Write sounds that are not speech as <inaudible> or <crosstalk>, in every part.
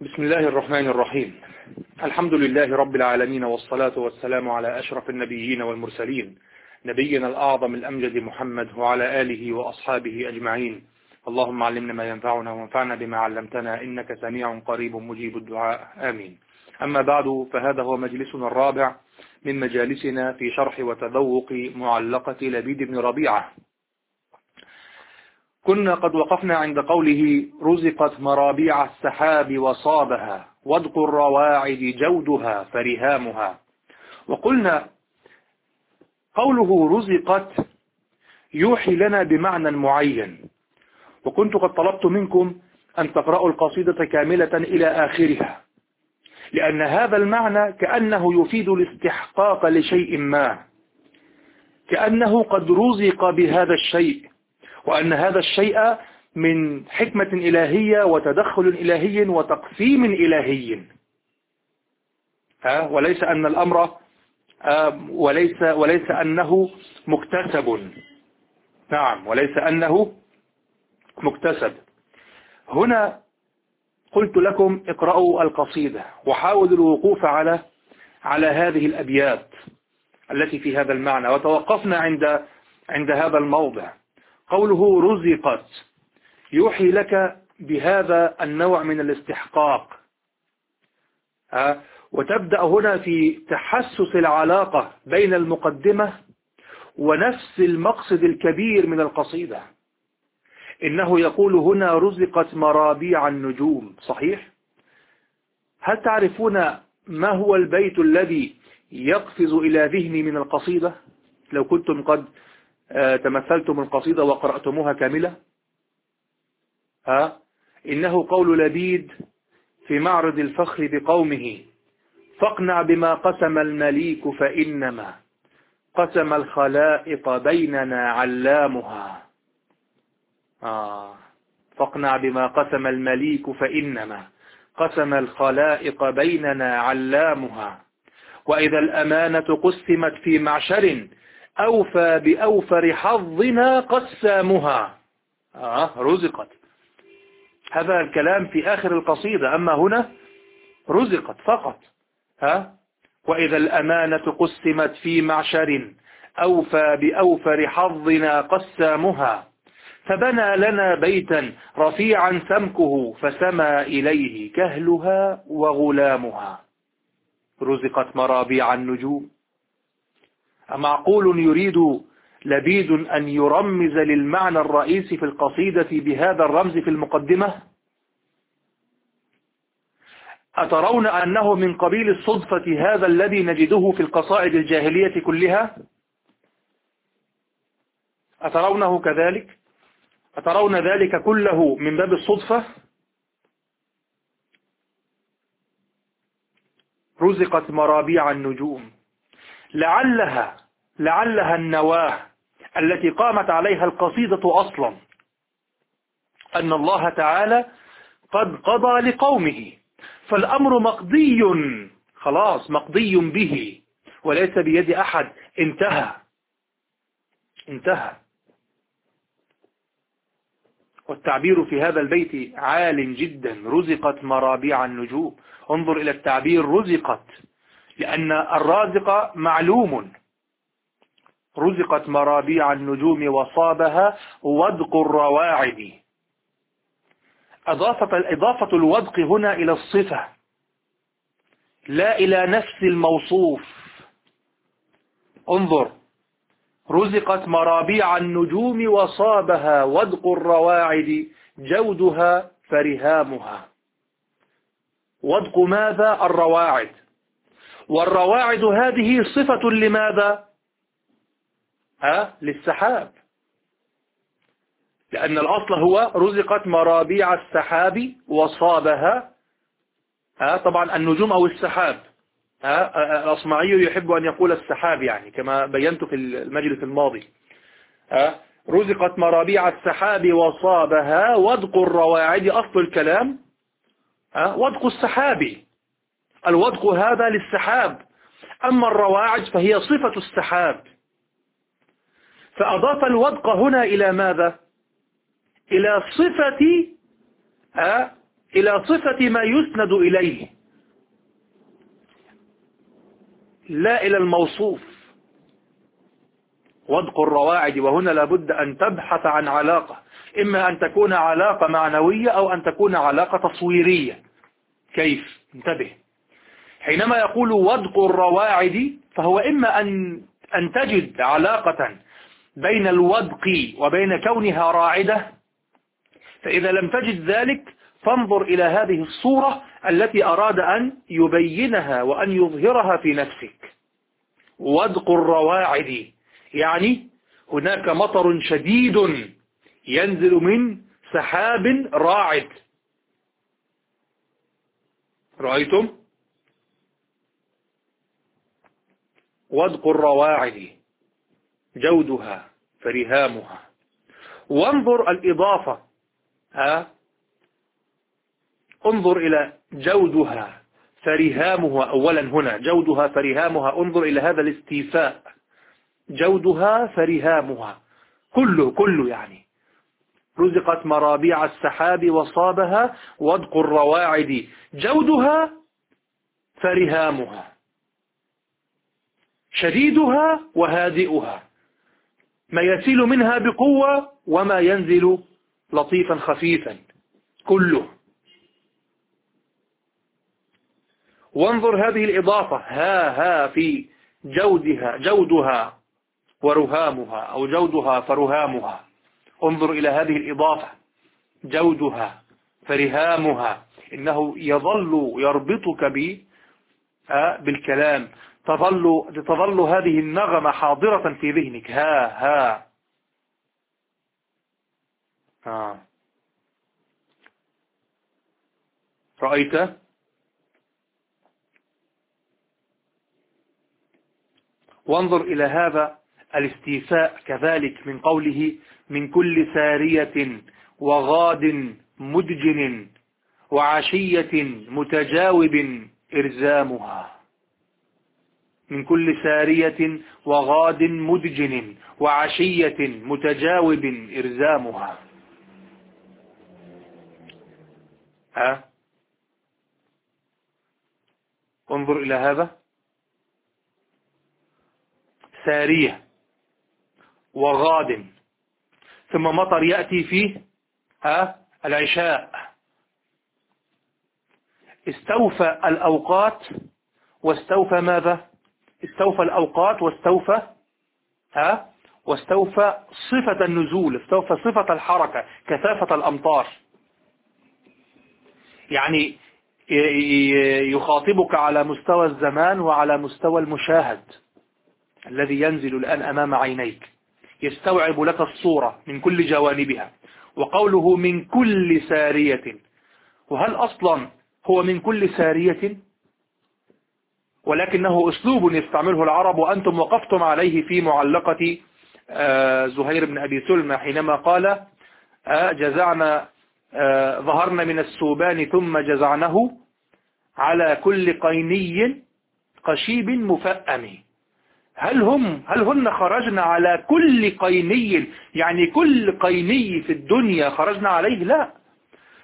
بسم الله الرحمن الرحيم. الحمد لله رب العالمين والصلاة والسلام على أشرف النبيين والمرسلين نبينا الأعظم الأمجد محمد وعلى آله وأصحابه أجمعين. اللهم علمنا ما ينفعنا وانفعنا بما علمتنا إنك سميع قريب مجيب الدعاء. آمين. أما بعد فهذا هو مجلسنا الرابع من مجالسنا في شرح وتذوق معلقة لبيد بن ربيعة. كنا قد وقفنا عند قوله رزقت مرابيع السحاب وصابها وادق الرواعد جودها فرهامها. وقلنا قوله رزقت يوحي لنا بمعنى معين. وكنت قد طلبت منكم أن تقرأوا القصيدة كاملة إلى آخرها لأن هذا المعنى كأنه يفيد الاستحقاق لشيء ما كأنه قد رزق بهذا الشيء. وأن هذا الشيء من حكمة إلهية وتدخل إلهي وتقسيم إلهي. وليس أن الأمر وليس, وليس أنه مكتسب. نعم وليس أنه مكتسب. هنا قلت لكم اقرأوا القصيدة وحاولوا الوقوف على على هذه الأبيات التي في هذا المعنى. وتوقفنا عند عند هذا الموضع. قوله رزقت. يوحي لك بهذا النوع من الاستحقاق. وتبدأ هنا في تحسس العلاقة بين المقدمة ونفس المقصد الكبير من القصيدة. إنه يقول هنا رزقت مرابيع النجوم. صحيح؟ هل تعرفون ما هو البيت الذي يقفز إلى ذهني من القصيدة؟ لو كنتم قد تمثلتم القصيدة وقرأتموها كاملة؟ ها إنه قول لبيد في معرض الفخر بقومه فاقنع بما قسم المليك فإنما قسم الخلائق بيننا علامها. آه. فاقنع بما قسم المليك فإنما قسم الخلائق بيننا علامها. وإذا الأمانة قسمت في معشر أوفى بأوفر حظنا قسامها. آه رزقت. هذا الكلام في آخر القصيدة. أما هنا رزقت فقط. ها؟ وإذا الأمانة قسمت في معشر أوفى بأوفر حظنا قسامها. فبنى لنا بيتا رفيعا سمكه فسمى إليه كهلها وغلامها. رزقت مرابيع النجوم. معقول يريد لبيد أن يرمز للمعنى الرئيسي في القصيدة بهذا الرمز في المقدمة؟ أترون أنه من قبيل الصدفة هذا الذي نجده في القصائد الجاهلية كلها؟ أترونه كذلك؟ أترون ذلك كله من باب الصدفة؟ رزقت مرابيع النجوم. لعلها لعلها النواة التي قامت عليها القصيدة أصلا. أن الله تعالى قد قضى لقومه فالأمر مقضي خلاص مقضي به وليس بيد أحد. انتهى. انتهى. والتعبير في هذا البيت عال جدا رزقت مرابيع النجوم. انظر إلى التعبير رزقت. لأن الرازق معلوم. رزقت مرابيع النجوم وصابها ودق الرواعد. أضافة, إضافة الودق هنا إلى الصفة. لا إلى نفس الموصوف. انظر. رزقت مرابيع النجوم وصابها ودق الرواعد جودها فرهامها. ودق ماذا؟ الرواعد. والرواعد هذه صفة لماذا؟ ها؟ للسحاب. لأن الأصل هو رزقت مرابيع السحاب وصابها. ها؟ طبعا النجوم أو السحاب. ها؟ الأصمعي يحب أن يقول السحاب يعني كما بينت في المجلس الماضي. ها؟ رزقت مرابيع السحاب وصابها. ودق الرواعد أصل الكلام. ها؟ ودق السحاب. الودق هذا للسحاب. أما الرواعد فهي صفة السحاب. فأضاف الودق هنا إلى ماذا؟ إلى صفة إلى صفة ما يسند إليه. لا إلى الموصوف. وادق الرواعد وهنا لابد أن تبحث عن علاقة. إما أن تكون علاقة معنوية أو أن تكون علاقة تصويرية. كيف؟ انتبه. حينما يقول وادق الرواعد فهو إما أن, أن تجد علاقة بين الودق وبين كونها راعدة فإذا لم تجد ذلك فانظر إلى هذه الصورة التي أراد أن يبينها وأن يظهرها في نفسك. ودق الرواعد يعني هناك مطر شديد ينزل من سحاب راعد. رأيتم؟ ودق الرواعد جودها فرهامها. وانظر الإضافة ها؟ انظر إلى جودها فرهامها أولا هنا. جودها فرهامها انظر إلى هذا الاستيفاء. جودها فرهامها. كله كله يعني. رزقت مرابيع السحاب وصابها ودق الرواعد جودها فرهامها. شديدها وهادئها. ما يسيل منها بقوة وما ينزل لطيفا خفيفا. كله. وانظر هذه الإضافة. ها ها في جودها جودها ورهامها أو جودها فرهامها. انظر إلى هذه الإضافة. جودها فرهامها. إنه يظل يربطك آه، بالكلام. تظل تظل هذه النغمة حاضرة في ذهنك. ها ها. ها رأيت؟ وانظر إلى هذا الاستيفاء كذلك من قوله من كل سارية وغاد مدجن وعشية متجاوب إرزامها. من كل سارية وغاد مدجن وعشية متجاوب إرزامها. ها؟ انظر إلى هذا. سارية وغاد. ثم مطر يأتي فيه ها؟ العشاء. استوفى الأوقات واستوفى ماذا؟ استوفى الأوقات واستوفى ها؟ واستوفى صفة النزول استوفى صفة الحركة كثافة الأمطار. يعني يخاطبك على مستوى الزمان وعلى مستوى المشاهد الذي ينزل الآن أمام عينيك. يستوعب لك الصورة من كل جوانبها وقوله من كل سارية. وهل أصلا هو من كل سارية؟ ولكنه أسلوب يستعمله العرب وأنتم وقفتم عليه في معلقة آه، زهير بن أبي سلمى حينما قال آه، جزعنا آه، ظهرنا من السوبان ثم جزعناه على كل قيني قشيب مفأم. هل هم هل هن خرجنا على كل قيني؟ يعني كل قيني في الدنيا خرجنا عليه؟ لا.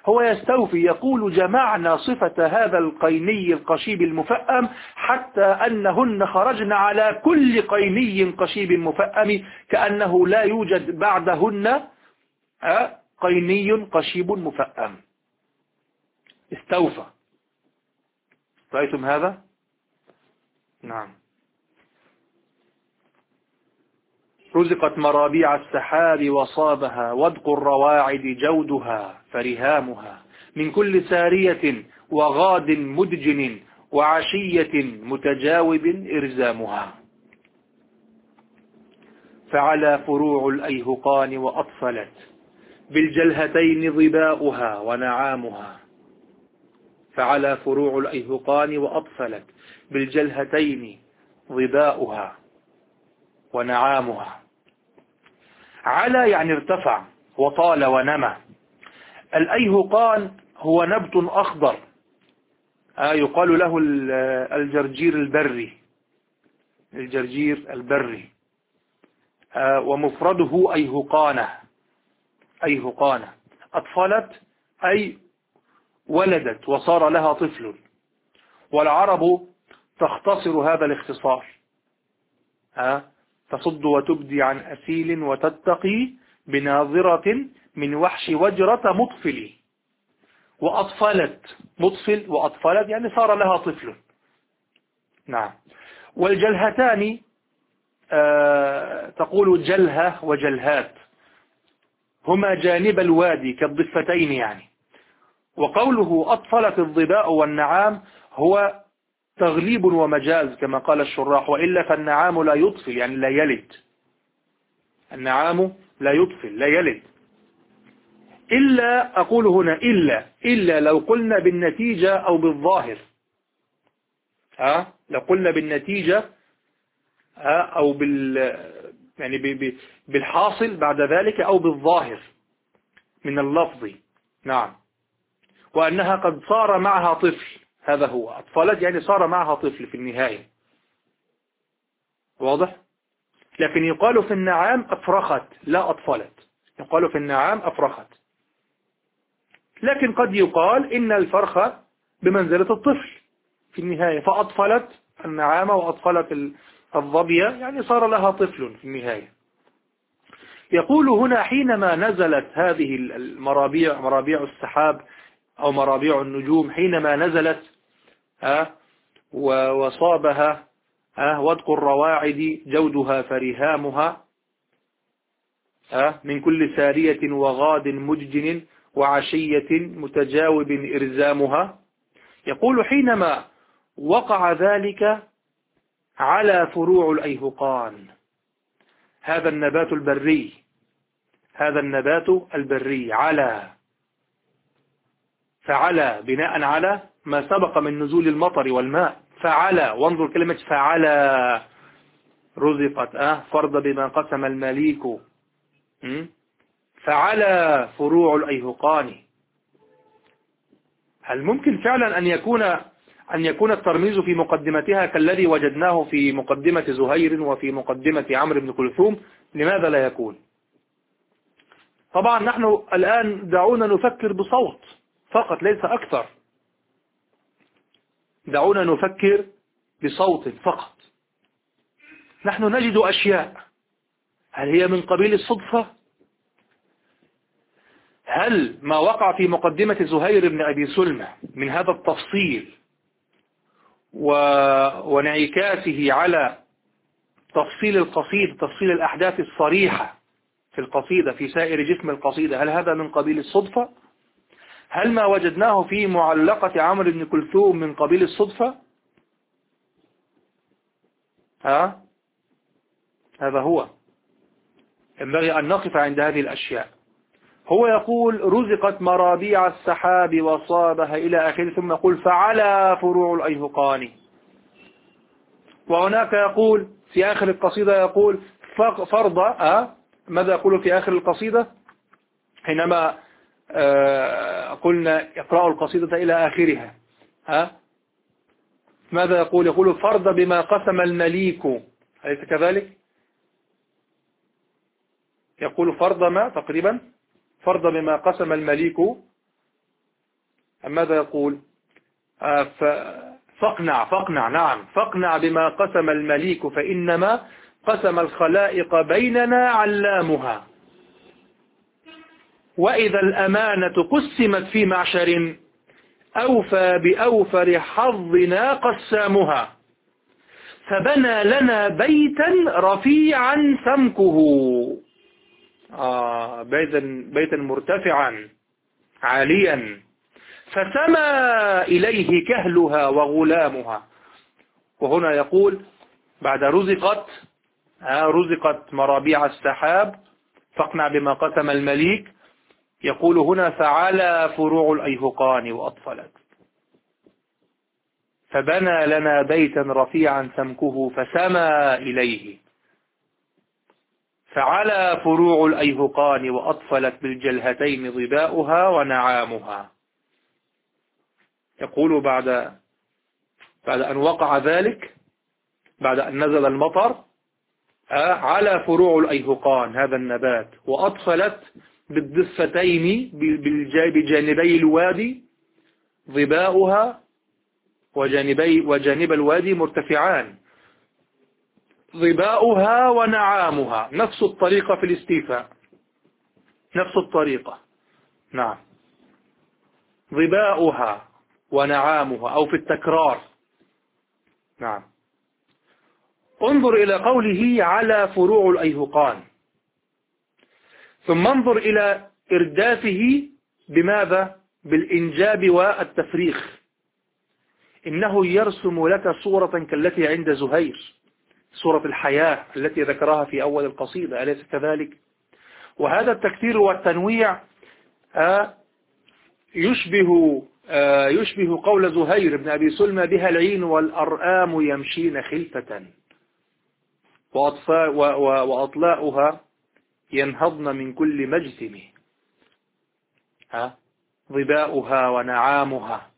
هو يستوفي يقول جمعنا صفة هذا القيني القشيب المفأم حتى أنهن خرجن على كل قيني قشيب مفأم كأنه لا يوجد بعدهن قيني قشيب مفأم. استوفى. رأيتم هذا؟ نعم. رزقت مرابيع السحاب وصابها ودق الرواعد جودها فرهامها. من كل سارية وغاد مدجن وعشية متجاوب إرزامها. فعلى فروع الأيهقان وأطفلت بالجلهتين ظباؤها ونعامها. فعلى فروع الأيهقان وأطفلت بالجلهتين ظباؤها ونعامها. على يعني ارتفع وطال ونمى الأيهقان هو نبت أخضر. آه يقال له الجرجير البري. الجرجير البري. آه ومفرده أيهقانة. أيهقانة. أطفلت أي ولدت وصار لها طفل. والعرب تختصر هذا الاختصار. ها تصد وتبدي عن أسيل وتتقي بناظرة من وحش وجرة مطفل. وأطفلت مطفل وأطفلت يعني صار لها طفل. نعم. والجلهتان آه تقول جلهة وجلهات. هما جانب الوادي كالضفتين يعني. وقوله أطفلت الضباء والنعام هو تغليب ومجاز كما قال الشراح وإلا فالنعام لا يطفل يعني لا يلد. النعام لا يطفل لا يلد. إلا أقول هنا إلا إلا لو قلنا بالنتيجة أو بالظاهر. ها؟ لو قلنا بالنتيجة ها؟ أو بال يعني بالحاصل بعد ذلك أو بالظاهر. من اللفظ. نعم. وأنها قد صار معها طفل. هذا هو. أطفالت يعني صار معها طفل في النهاية. واضح؟ لكن يقال في النعام أفرخت لا أطفلت يقال في النعام أفرخت. لكن قد يقال إن الفرخة بمنزلة الطفل في النهاية. فأطفلت النعامة وأطفلت الظبية يعني صار لها طفل في النهاية. يقول هنا حينما نزلت هذه المرابيع مرابيع السحاب أو مرابيع النجوم حينما نزلت وصابها ودق الرواعد جودها فرهامها من كل سارية وغاد مججن وعشية متجاوب إرزامها. يقول حينما وقع ذلك على فروع الأيهقان. هذا النبات البري هذا النبات البري على فعلى بناء على ما سبق من نزول المطر والماء. فعلى وانظر كلمة فعلى رزقت أه فرض بما قسم المليك. فعلى فروع الأيهقان. هل ممكن فعلا أن يكون أن يكون الترميز في مقدمتها كالذي وجدناه في مقدمة زهير وفي مقدمة عمرو بن كلثوم؟ لماذا لا يكون؟ طبعا نحن الآن دعونا نفكر بصوت فقط ليس أكثر. دعونا نفكر بصوت فقط. نحن نجد أشياء. هل هي من قبيل الصدفة؟ هل ما وقع في مقدمة زهير بن أبي سلمة من هذا التفصيل و... وانعكاسه على تفصيل القصيد تفصيل الأحداث الصريحة في القصيدة في سائر جسم القصيدة هل هذا من قبيل الصدفة؟ هل ما وجدناه في معلقة عمرو بن كلثوم من قبيل الصدفة؟ ها؟ هذا هو. ينبغي أن نقف عند هذه الأشياء. هو يقول رزقت مرابيع السحاب وصابها إلى آخره ثم يقول فعلى فروع الأيهقان. وهناك يقول في آخر القصيدة يقول فرض ماذا يقول في آخر القصيدة؟ حينما قلنا اقرأوا القصيدة إلى آخرها. ها؟ ماذا يقول؟ يقول فرض بما قسم المليك. أليس كذلك؟ يقول فرض ما تقريبا؟ فرض بما قسم المليك. ماذا يقول؟ آه، فاقنع فاقنع نعم. فاقنع بما قسم المليك فإنما قسم الخلائق بيننا علامها. وإذا الأمانة قسمت في معشر أوفى بأوفر حظنا قسامها فبنى لنا بيتا رفيعا سمكه. آه بيتا, بيتا مرتفعا عاليا فسمى إليه كهلها وغلامها. وهنا يقول بعد رزقت آه رزقت مرابيع السحاب فاقنع بما قسم المليك يقول هنا فعلى فروع الأيهقان وأطفلت. فبنى لنا بيتا رفيعا سمكه فسمى إليه. فعلى فروع الأيهقان وأطفلت بالجلهتين ضباؤها ونعامها. يقول بعد بعد أن وقع ذلك بعد أن نزل المطر آه، على فروع الأيهقان هذا النبات وأطفلت بالضفتين بجانبي الوادي ظباؤها وجانبي وجانب الوادي مرتفعان. ظباؤها ونعامها. نفس الطريقة في الاستيفاء. نفس الطريقة. نعم. ظباؤها ونعامها أو في التكرار. نعم. انظر إلى قوله على فروع الأيهقان. ثم انظر إلى إردافه بماذا؟ بالإنجاب والتفريخ. إنه يرسم لك صورة كالتي عند زهير صورة الحياة التي ذكرها في أول القصيدة أليس كذلك؟ وهذا التكثير والتنويع آه، يشبه آه، يشبه قول زهير بن أبي سلمى بها العين والأرآم يمشين خلفة وأطلاؤها ينهضن من كل مجسم. ظباؤها ونعامها.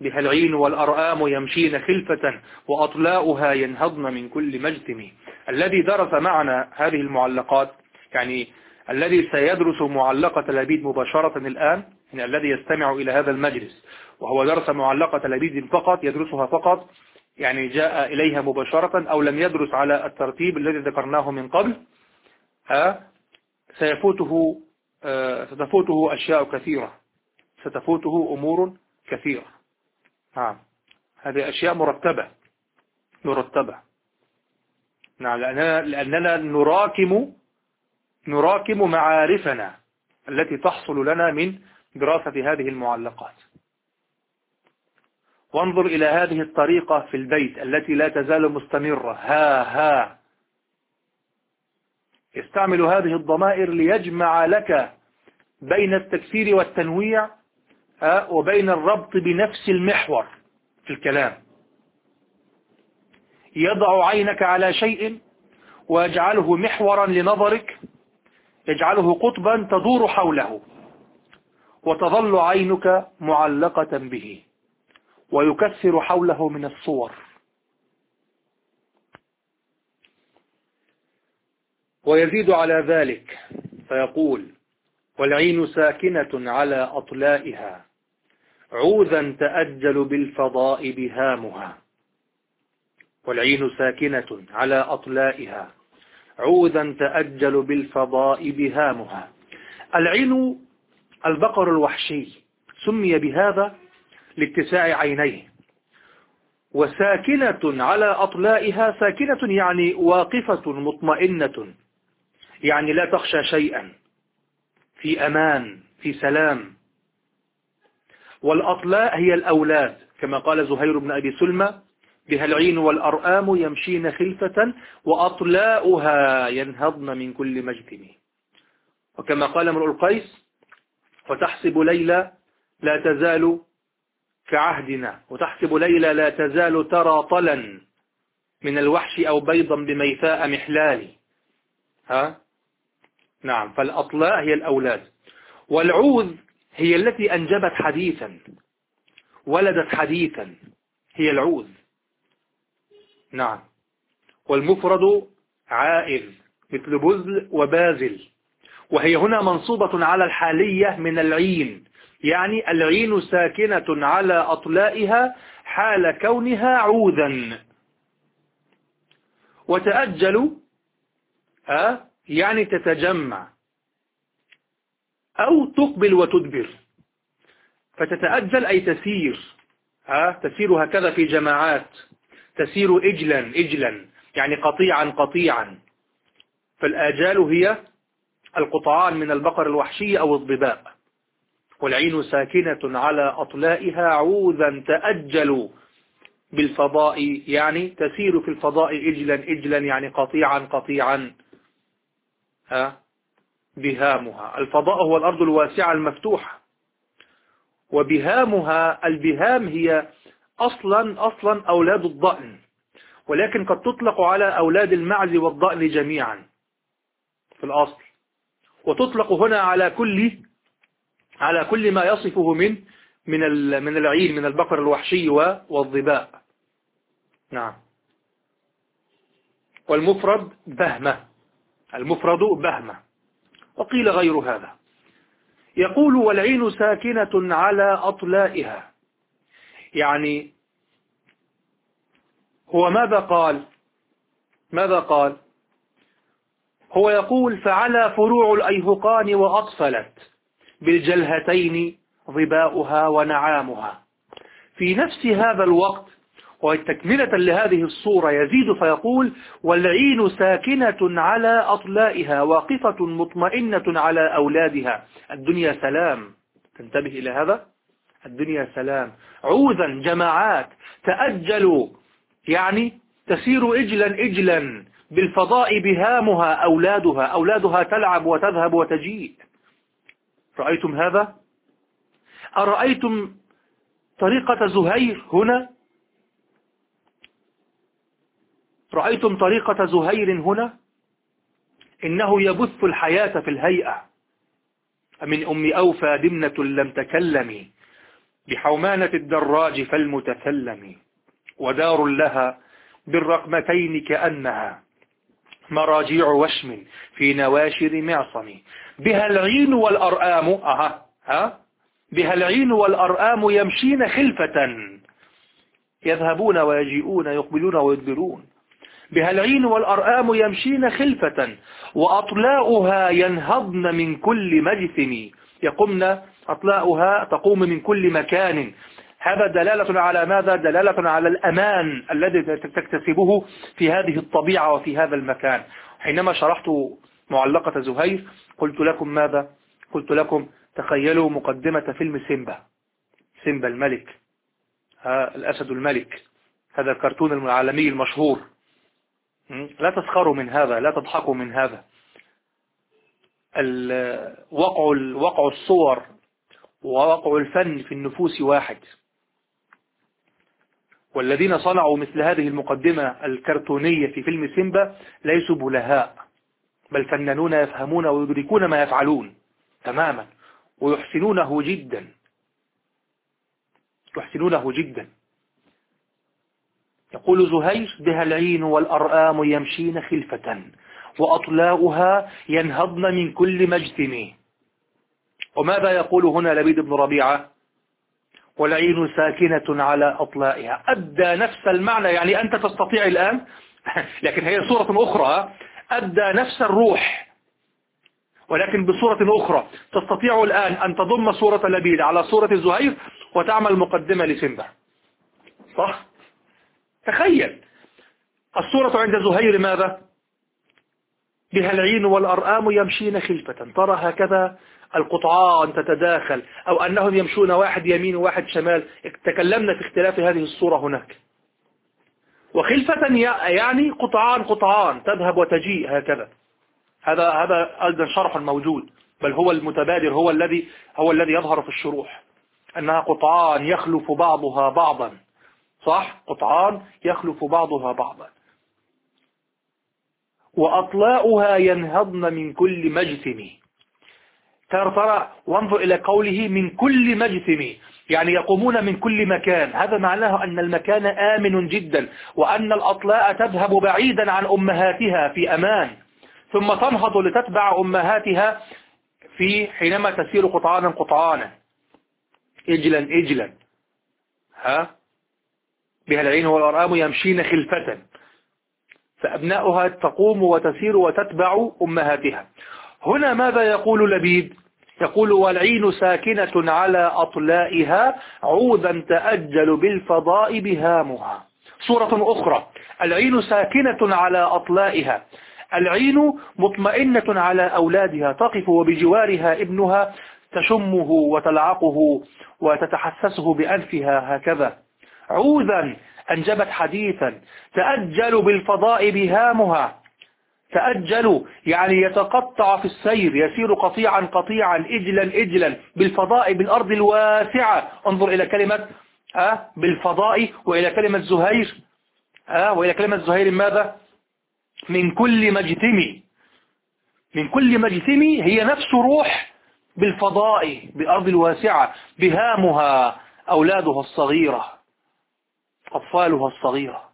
بها العين والأرآم يمشين خلفة وأطلاؤها ينهضن من كل مجتم الذي درس معنا هذه المعلقات يعني الذي سيدرس معلقة لبيد مباشرة الآن يعني الذي يستمع إلى هذا المجلس وهو درس معلقة لبيد فقط يدرسها فقط يعني جاء إليها مباشرة أو لم يدرس على الترتيب الذي ذكرناه من قبل سيفوته آه، ستفوته أشياء كثيرة. ستفوته أمور كثيرة. نعم. هذه أشياء مرتبة. مرتبة. نعم لأننا, لأننا نراكم نراكم معارفنا التي تحصل لنا من دراسة هذه المعلقات. وانظر إلى هذه الطريقة في البيت التي لا تزال مستمرة. ها ها. يستعمل هذه الضمائر ليجمع لك بين التكسير والتنويع وبين الربط بنفس المحور في الكلام. يضع عينك على شيء ويجعله محورا لنظرك يجعله قطبا تدور حوله وتظل عينك معلقة به. ويكثر حوله من الصور. ويزيد على ذلك فيقول والعين ساكنة على أطلائها عوذا تأجل بالفضاء بهامها. والعين ساكنة على أطلائها عوذا تأجل بالفضاء بهامها. العين البقر الوحشي سمي بهذا لاتساع عينيه. وساكنة على أطلائها ساكنة يعني واقفة مطمئنة. يعني لا تخشى شيئا. في أمان في سلام. والأطلاء هي الأولاد كما قال زهير بن أبي سلمى بها العين والأرآم يمشين خلفة وأطلاؤها ينهضن من كل مجتم وكما قال امرؤ القيس وتحسب ليلى لا تزال كعهدنا وتحسب ليلى لا تزال ترى طلا من الوحش أو بيضا بميثاء محلال ها؟ نعم فالأطلاء هي الأولاد. والعوذ هي التي أنجبت حديثا ولدت حديثا هي العوذ. نعم. والمفرد عائذ مثل بذل وبازل وهي هنا منصوبة على الحالية من العين. يعني العين ساكنة على أطلائها حال كونها عوذا. وتأجل أه يعني تتجمع. أو تقبل وتدبر. فتتأجل أي تسير ها تسير هكذا في جماعات. تسير إجلا إجلا يعني قطيعا قطيعا. فالآجال هي القطعان من البقر الوحشي أو الضباء. والعين ساكنة على أطلائها عوذا تأجل بالفضاء يعني تسير في الفضاء إجلا إجلا يعني قطيعا قطيعا ها بهامها. الفضاء هو الأرض الواسعة المفتوحة. وبهامها البهام هي أصلا أصلا أولاد الضأن. ولكن قد تطلق على أولاد المعز والضأن جميعا في الأصل. وتطلق هنا على كل على كل ما يصفه من من من العين من البقر الوحشي والظباء نعم. والمفرد بهمة. المفرد بهمة. وقيل غير هذا. يقول والعين ساكنة على أطلائها. يعني هو ماذا قال؟ ماذا قال؟ هو يقول فعلى فروع الأيهقان وأطفلت بالجلهتين ظباؤها ونعامها. في نفس هذا الوقت وتكملة لهذه الصورة يزيد فيقول والعين ساكنة على أطلائها واقفة مطمئنة على أولادها. الدنيا سلام. تنتبه إلى هذا؟ الدنيا سلام. عوذا جماعات تأجلوا. يعني تسير إجلا إجلا بالفضاء بهامها أولادها. أولادها تلعب وتذهب وتجيء. رأيتم هذا؟ أرأيتم طريقة زهير هنا؟ رأيتم طريقة زهير هنا؟ إنه يبث الحياة في الهيئة. من أم أوفى دمنة لم تكلم بحومانة الدراج فالمتكلم ودار لها بالرقمتين كأنها. مراجيع وشم في نواشر معصم. بها العين والأرآم أها ها؟ بها العين والأرآم يمشين خلفة. يذهبون ويجيئون يقبلون ويدبرون. بها العين والأرآم يمشين خلفة. وأطلاؤها ينهضن من كل مجثم. يقمن أطلاؤها تقوم من كل مكان. هذا دلالة على ماذا؟ دلالة على الأمان الذي تكتسبه في هذه الطبيعة وفي هذا المكان. حينما شرحت معلقة زهير قلت لكم ماذا؟ قلت لكم تخيلوا مقدمة فيلم سيمبا. سيمبا الملك. ها الأسد الملك. هذا الكرتون العالمي المشهور. لا تسخروا من هذا لا تضحكوا من هذا. وقع الصور ووقع الفن في النفوس واحد. والذين صنعوا مثل هذه المقدمة الكرتونية في فيلم سيمبا ليسوا بلهاء بل فنانون يفهمون ويدركون ما يفعلون تماما ويحسنونه جدا. يحسنونه جدا. يقول زهير بها العين والأرآم يمشين خلفة وأطلاؤها ينهضن من كل مجتم وماذا يقول هنا لبيد بن ربيعة؟ والعين ساكنة على أطلائها أدى نفس المعنى يعني أنت تستطيع الآن <laughs> لكن هي صورة أخرى أدى نفس الروح ولكن بصورة أخرى تستطيع الآن أن تضم صورة لبيد على صورة زهير وتعمل مقدمة لسنبا صح؟ تخيل الصورة عند زهير ماذا؟ بها العين والأرآم يمشين خلفة ترى هكذا القطعان تتداخل أو أنهم يمشون واحد يمين وواحد شمال. تكلمنا في اختلاف هذه الصورة هناك. وخلفة يعني قطعان قطعان تذهب وتجيء هكذا. هذا هذا أيضا شرح موجود بل هو المتبادر هو الذي هو الذي يظهر في الشروح. أنها قطعان يخلف بعضها بعضا. صح؟ قطعان يخلف بعضها بعضا. وأطلاؤها ينهضن من كل ترى ترى وانظر إلى قوله من كل مجثم يعني يقومون من كل مكان. هذا معناه أن المكان آمن جدا وأن الأطلاء تذهب بعيدا عن أمهاتها في أمان. ثم تنهض لتتبع أمهاتها في حينما تسير قطعانا قطعانا. إجلا إجلا. ها؟ بها العين والأرآم يمشين خلفة. فأبناؤها تقوم وتسير وتتبع أمهاتها. هنا ماذا يقول لبيد يقول والعين ساكنة على أطلائها عودا تأجل بالفضاء بهامها. صورة أخرى العين ساكنة على أطلائها. العين مطمئنة على أولادها تقف وبجوارها ابنها تشمه وتلعقه وتتحسسه بأنفها هكذا. عوذا أنجبت حديثا تأجل بالفضاء بهامها. تأجل يعني يتقطع في السير يسير قطيعا قطيعا إجلا إجلا بالفضاء بالأرض الواسعة. انظر إلى كلمة أه بالفضاء وإلى كلمة زهير. أه وإلى كلمة زهير ماذا؟ من كل مجتمي من كل مجتمي هي نفس روح بالفضاء بالأرض الواسعة بهامها أولادها الصغيرة أطفالها الصغيرة.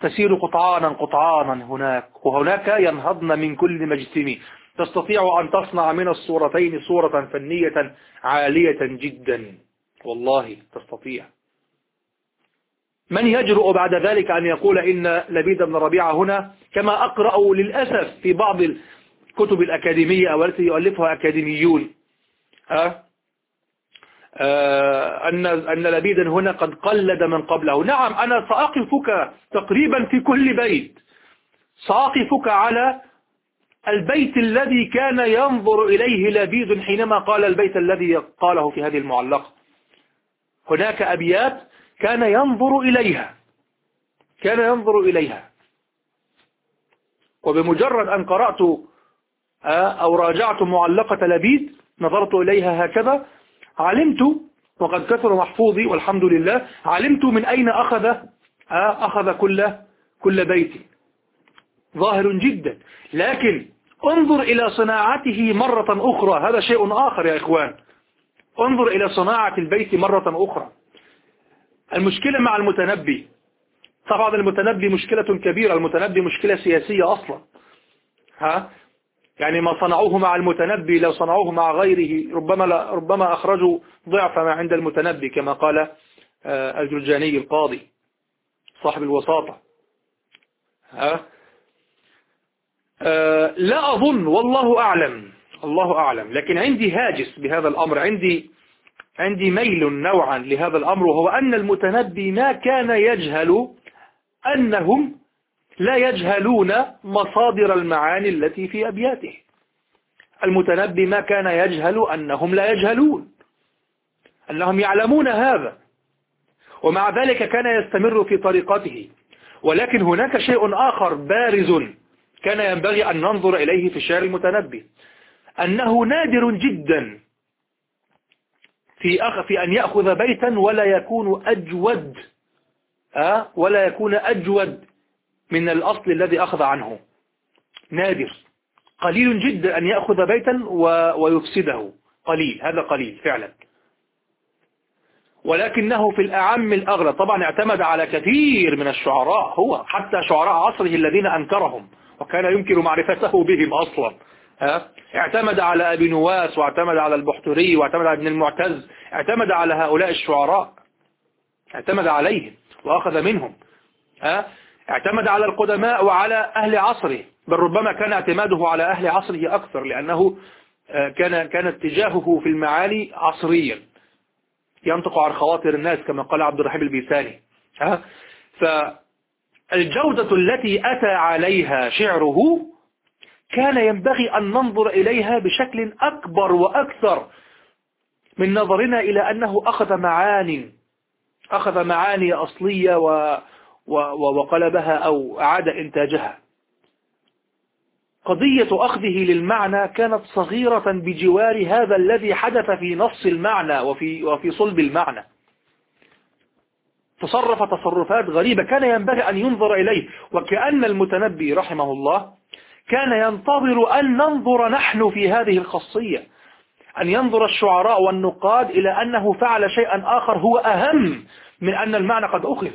تسير قطعانا قطعانا هناك وهناك ينهضن من كل مجتمع تستطيع أن تصنع من الصورتين صورة فنية عالية جدا. والله تستطيع. من يجرؤ بعد ذلك أن يقول إن لبيد بن ربيعة هنا؟ كما أقرأ للأسف في بعض الكتب الأكاديمية أو التي يؤلفها أكاديميون. أه؟ أه أن أن لبيدا هنا قد قلد من قبله. نعم أنا سأقفك تقريبا في كل بيت. سأقفك على البيت الذي كان ينظر إليه لبيد حينما قال البيت الذي قاله في هذه المعلقة. هناك أبيات كان ينظر إليها. كان ينظر إليها. وبمجرد أن قرأت آه، أو راجعت معلقة لبيد نظرت إليها هكذا علمت وقد كثر محفوظي والحمد لله علمت من أين أخذ؟ آه، أخذ كل كل بيت ظاهر جدا. لكن انظر إلى صناعته مرة أخرى. هذا شيء آخر يا إخوان. انظر إلى صناعة البيت مرة أخرى. المشكلة مع المتنبي. طبعا المتنبي مشكلة كبيرة. المتنبي مشكلة سياسية أصلا. ها؟ يعني ما صنعوه مع المتنبي لو صنعوه مع غيره ربما ربما أخرجوا ضعف ما عند المتنبي كما قال آه، الجرجاني القاضي صاحب الوساطة. ها؟ آه، لا أظن والله أعلم الله أعلم لكن عندي هاجس بهذا الأمر عندي عندي ميل نوعا لهذا الأمر وهو أن المتنبي ما كان يجهل أنهم لا يجهلون مصادر المعاني التي في أبياته. المتنبي ما كان يجهل أنهم لا يجهلون أنهم يعلمون هذا. ومع ذلك كان يستمر في طريقته. ولكن هناك شيء آخر بارز كان ينبغي أن ننظر إليه في شعر المتنبي. أنه نادر جدا في أخ في أن يأخذ بيتا ولا يكون أجود أه؟ ولا يكون أجود من الأصل الذي أخذ عنه. نادر. قليل جدا أن يأخذ بيتا ويفسده. قليل. هذا قليل فعلا. ولكنه في الأعم الأغلب طبعا اعتمد على كثير من الشعراء. هو حتى شعراء عصره الذين أنكرهم. وكان يمكن معرفته بهم أصلا. ها؟ اعتمد على أبي نواس واعتمد على البحتري واعتمد على ابن المعتز. اعتمد على هؤلاء الشعراء. اعتمد عليهم. وأخذ منهم. ها؟ اعتمد على القدماء وعلى أهل عصره بل ربما كان اعتماده على أهل عصره أكثر لأنه آه، كان كان اتجاهه في المعاني عصريا. ينطق عن خواطر الناس كما قال عبد الرحيم البيساني. ها؟ فالجودة التي أتى عليها شعره كان ينبغي أن ننظر إليها بشكل أكبر وأكثر من نظرنا إلى أنه أخذ معاني أخذ معاني أصلية و وقلبها أو أعاد إنتاجها. قضية أخذه للمعنى كانت صغيرة بجوار هذا الذي حدث في نص المعنى وفي, وفي صلب المعنى. تصرف تصرفات غريبة. كان ينبغي أن ينظر إليه. وكأن المتنبي رحمه الله كان ينتظر أن ننظر نحن في هذه الخاصية. أن ينظر الشعراء والنقاد إلى أنه فعل شيئا آخر. هو أهم من أن المعنى قد أخذ.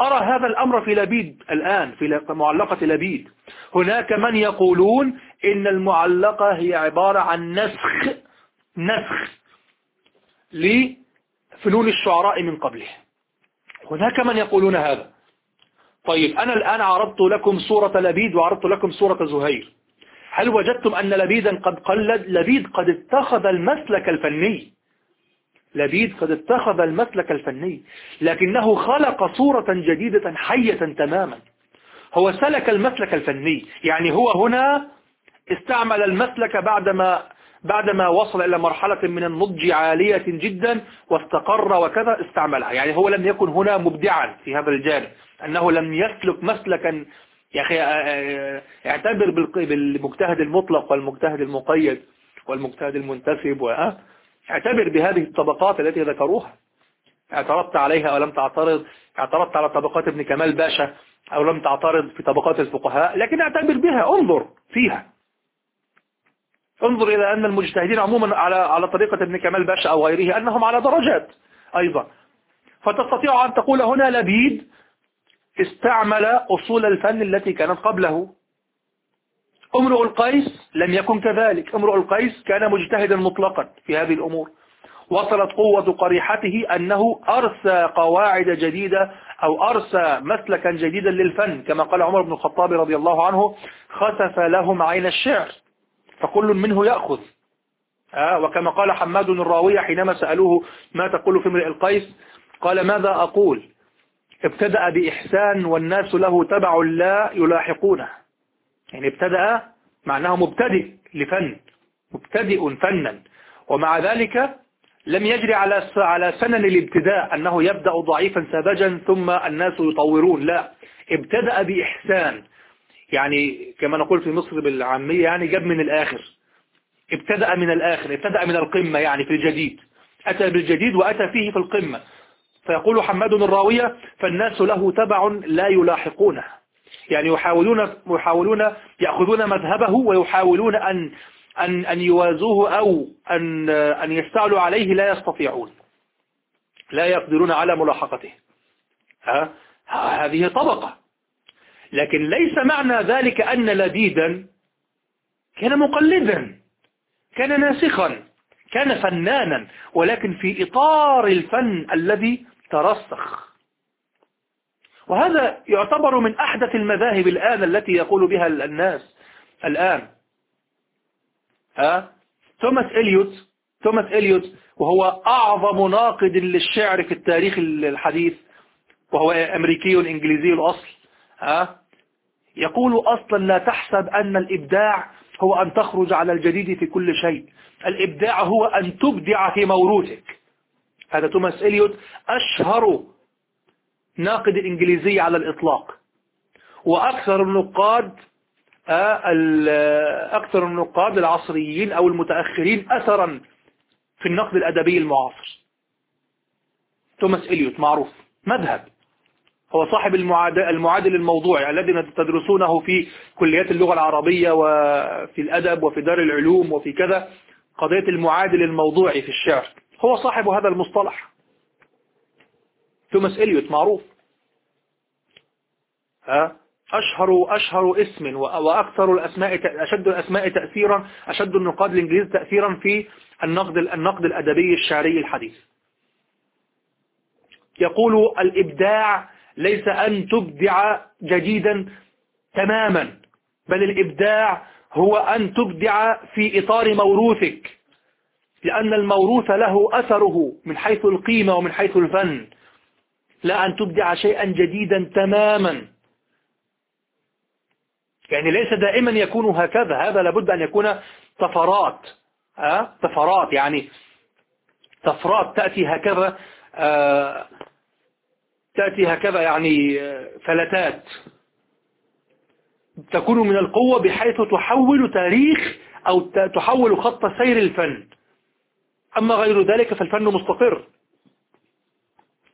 أرى هذا الأمر في لبيد الآن في معلقة لبيد. هناك من يقولون إن المعلقة هي عبارة عن نسخ نسخ لفنون الشعراء من قبله. هناك من يقولون هذا. طيب أنا الآن عرضت لكم صورة لبيد وعرضت لكم صورة زهير. هل وجدتم أن لبيدا قد قلد لبيد قد اتخذ المسلك الفني؟ لبيد قد اتخذ المسلك الفني لكنه خلق صورة جديدة حية تماما. هو سلك المسلك الفني يعني هو هنا استعمل المسلك بعدما بعدما وصل إلى مرحلة من النضج عالية جدا واستقر وكذا استعملها. يعني هو لم يكن هنا مبدعا في هذا الجانب. أنه لم يسلك مسلكا يا أخي اعتبر بالمجتهد المطلق والمجتهد المقيد والمجتهد المنتسب اعتبر بهذه الطبقات التي ذكروها. اعترضت عليها أو لم تعترض. اعترضت على طبقات ابن كمال باشا أو لم تعترض في طبقات الفقهاء لكن اعتبر بها. انظر فيها. انظر إلى أن المجتهدين عموما على على طريقة ابن كمال باشا أو غيره أنهم على درجات أيضا. فتستطيع أن تقول هنا لبيد استعمل أصول الفن التي كانت قبله. امرؤ القيس لم يكن كذلك. امرؤ القيس كان مجتهدا مطلقا في هذه الأمور. وصلت قوة قريحته أنه أرسى قواعد جديدة أو أرسى مسلكا جديدا للفن. كما قال عمر بن الخطاب رضي الله عنه خسف لهم عين الشعر فكل منه يأخذ. آه وكما قال حماد الراوية حينما سألوه ما تقول في امرئ القيس؟ قال ماذا أقول؟ ابتدأ بإحسان والناس له تبع لا يلاحقونه. يعني ابتدأ معناه مبتدئ لفن مبتدئ فنا. ومع ذلك لم يجري على على سنن الابتداء أنه يبدأ ضعيفا ساذجا ثم الناس يطورون لا. ابتدأ بإحسان. يعني كما نقول في مصر بالعامية يعني جاب من الآخر. ابتدأ من الآخر ابتدأ من القمة يعني في الجديد. أتى بالجديد وأتى فيه في القمة. فيقول حماد الراوية فالناس له تبع لا يلاحقونه يعني يحاولون يحاولون يأخذون مذهبه ويحاولون أن أن أن يوازوه أو أن أن يستعلوا عليه لا يستطيعون. لا يقدرون على ملاحقته. ها؟ هذه طبقة. لكن ليس معنى ذلك أن لبيدا كان مقلدا كان ناسخا كان فنانا ولكن في إطار الفن الذي ترسخ. وهذا يعتبر من أحدث المذاهب الآن التي يقول بها الناس الآن. ها؟ توماس إليوت توماس إليوت وهو أعظم ناقد للشعر في التاريخ الحديث وهو أمريكي إنجليزي الأصل. ها؟ يقول أصلا لا تحسب أن الإبداع هو أن تخرج على الجديد في كل شيء. الإبداع هو أن تبدع في موروثك. هذا توماس إليوت أشهر ناقد إنجليزي على الإطلاق. وأكثر النقاد أكثر النقاد العصريين أو المتأخرين أثرا في النقد الأدبي المعاصر. توماس إليوت معروف مذهب. هو صاحب المعادل الموضوعي الذي تدرسونه في كليات اللغة العربية وفي الأدب وفي دار العلوم وفي كذا قضية المعادل الموضوعي في الشعر. هو صاحب هذا المصطلح. توماس إليوت معروف. ها؟ أشهر أشهر اسم وأكثر الأسماء أشد الأسماء تأثيرا أشد النقاد الإنجليز تأثيرا في النقد النقد الأدبي الشعري الحديث. يقول الإبداع ليس أن تبدع جديدا تماما بل الإبداع هو أن تبدع في إطار موروثك لأن الموروث له أثره من حيث القيمة ومن حيث الفن. لا أن تبدع شيئا جديدا تماما. يعني ليس دائما يكون هكذا. هذا لابد أن يكون طفرات أه؟ طفرات يعني طفرات تأتي هكذا أه تأتي هكذا يعني آه، فلتات. تكون من القوة بحيث تحول تاريخ أو تحول خط سير الفن. أما غير ذلك فالفن مستقر.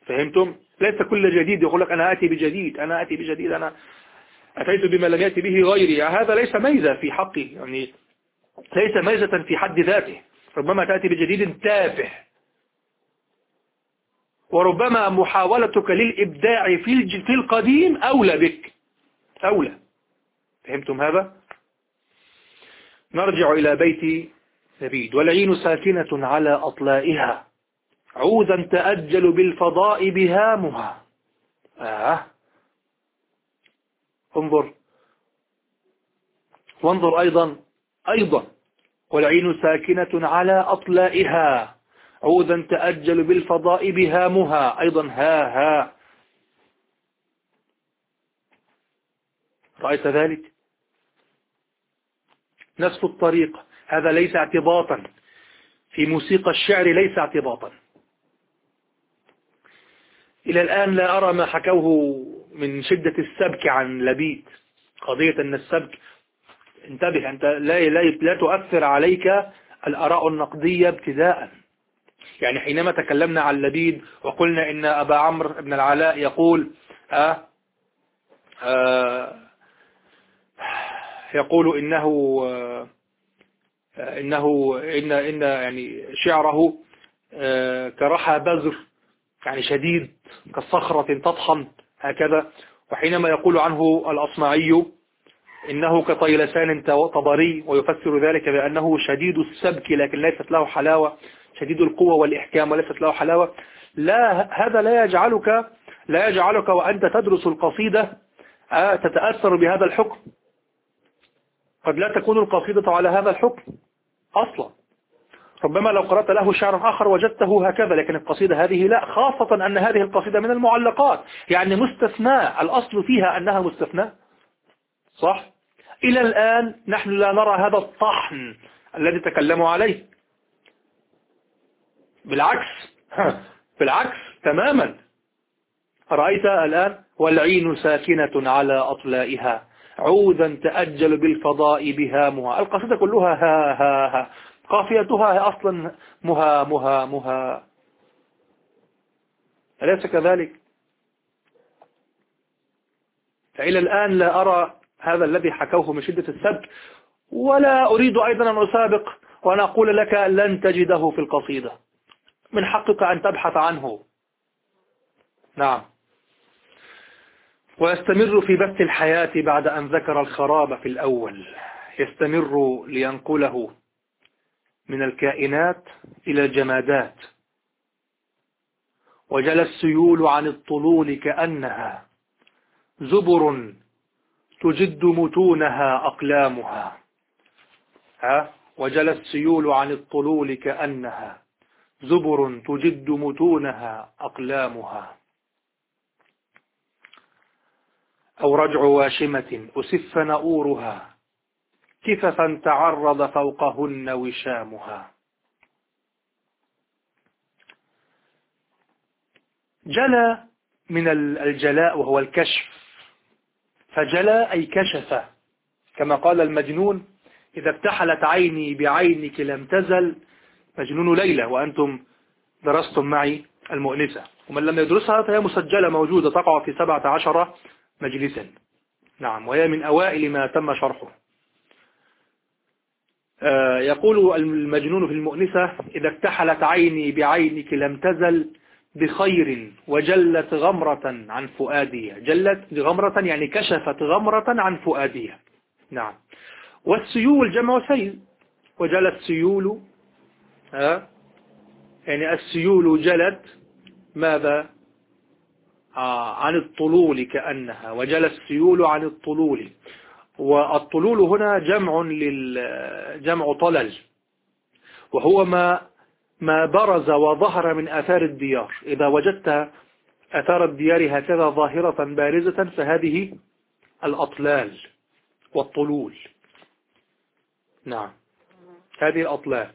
فهمتم؟ ليس كل جديد يقول لك أنا آتي بجديد أنا آتي بجديد أنا أتيت بما لم يأتي به غيري. هذا ليس ميزة في حقي يعني ليس ميزة في حد ذاته. ربما تأتي بجديد تافه. وربما محاولتك للإبداع في القديم أولى بك. أولى. فهمتم هذا؟ نرجع إلى بيت لبيد والعين ساكنة على أطلائها. عودا تأجل بالفضاء بهامها. آه. انظر. وانظر أيضا. أيضا. والعين ساكنة على أطلائها. عودا تأجل بالفضاء بهامها. أيضا ها ها. رأيت ذلك؟ نفس الطريقة هذا ليس اعتباطا. في موسيقى الشعر ليس اعتباطا. إلى الآن لا أرى ما حكوه من شدة السبك عن لبيد. قضية أن السبك انتبه أنت لا, لا, لا تؤثر عليك الأراء النقدية ابتداء. يعني حينما تكلمنا عن لبيد وقلنا إن أبا عمرو بن العلاء يقول آه آه يقول إنه آه إنه إن إن يعني شعره آه كرحى بذر. يعني شديد كالصخرة تطحن هكذا. وحينما يقول عنه الأصمعي إنه كطيلسان طبري ويفسر ذلك بأنه شديد السبك لكن ليست له حلاوة شديد القوة والإحكام وليست له حلاوة. لا هذا لا يجعلك لا يجعلك وأنت تدرس القصيدة آه، تتأثر بهذا الحكم. قد لا تكون القصيدة على هذا الحكم أصلا. ربما لو قرأت له شعرا آخر وجدته هكذا لكن القصيدة هذه لا خاصة أن هذه القصيدة من المعلقات. يعني مستثناء الأصل فيها أنها مستثناء. صح؟ إلى الآن نحن لا نرى هذا الطحن الذي تكلموا عليه. بالعكس <laughs> بالعكس تماما. رأيت الآن والعين ساكنة على أطلائها. عودا تأجل بالفضاء بهامها. القصيدة كلها ها ها ها. قافيتها أصلا مها مها مها. أليس كذلك؟ فإلى الآن لا أرى هذا الذي حكوه من شدة السبك ولا أريد أيضا أن أسابق وأن أقول لك لن تجده في القصيدة. من حقك أن تبحث عنه. نعم. ويستمر في بث الحياة بعد أن ذكر الخراب في الأول. يستمر لينقله. من الكائنات إلى الجمادات. وجل السيول عن الطلول كأنها زبر تجد متونها أقلامها. ها؟ وجل السيول عن الطلول كأنها زبر تجد متونها أقلامها. أو رجع واشمة أسف نؤورها. كففا تعرض فوقهن وشامها. جلى من الجلاء وهو الكشف. فجلى أي كشف. كما قال المجنون إذا ابتحلت عيني بعينك لم تزل مجنون ليلى وأنتم درستم معي المؤنسة. ومن لم يدرسها فهي مسجلة موجودة تقع في سبعة عشر مجلسا. نعم وهي من أوائل ما تم شرحه. يقول المجنون في المؤنسة إذا اكتحلت عيني بعينك لم تزل بخير وجلت غمرة عن فؤادي. جلت غمرة يعني كشفت غمرة عن فؤادي. نعم. والسيول جمع سيل. وجلت سيول ها يعني السيول جلت ماذا؟ آه عن الطلول كأنها. وجل السيول عن الطلول. والطلول هنا جمع جمع طلل. وهو ما ما برز وظهر من آثار الديار. إذا وجدت آثار الديار هكذا ظاهرة بارزة فهذه الأطلال والطلول. نعم. هذه الأطلال.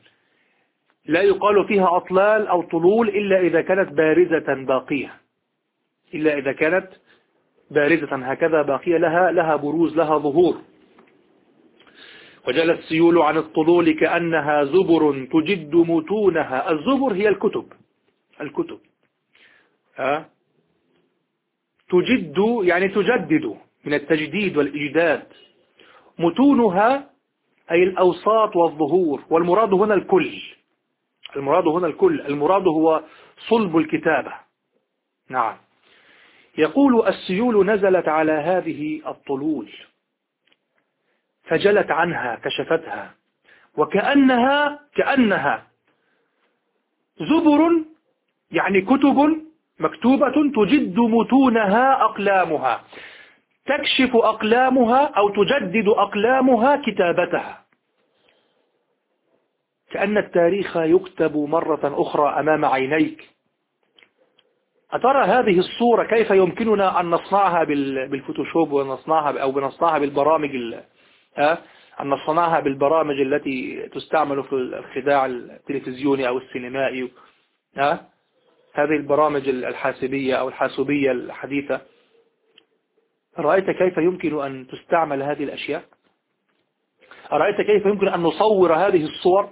لا يقال فيها أطلال أو طلول إلا إذا كانت بارزة باقية. إلا إذا كانت بارزة هكذا باقية لها لها بروز لها ظهور. وجل السيول عن الطلول كأنها زبر تجد متونها. الزبر هي الكتب. الكتب. ها؟ تجد يعني تجدد من التجديد والإجداد. متونها أي الأوساط والظهور. والمراد هنا الكل. المراد هنا الكل. المراد هو صلب الكتابة. نعم. يقول السيول نزلت على هذه الطلول فجلت عنها كشفتها وكأنها كأنها زبر يعني كتب مكتوبة تجد متونها أقلامها تكشف أقلامها أو تجدد أقلامها كتابتها. كأن التاريخ يكتب مرة أخرى أمام عينيك. أترى هذه الصورة كيف يمكننا أن نصنعها بالفوتوشوب ونصنعها أو بنصنعها بالبرامج أن نصنعها بالبرامج التي تستعمل في الخداع التلفزيوني أو السينمائي هذه البرامج الحاسبية أو الحاسوبية الحديثة. رأيت كيف يمكن أن تستعمل هذه الأشياء؟ أرأيت كيف يمكن أن نصور هذه الصور؟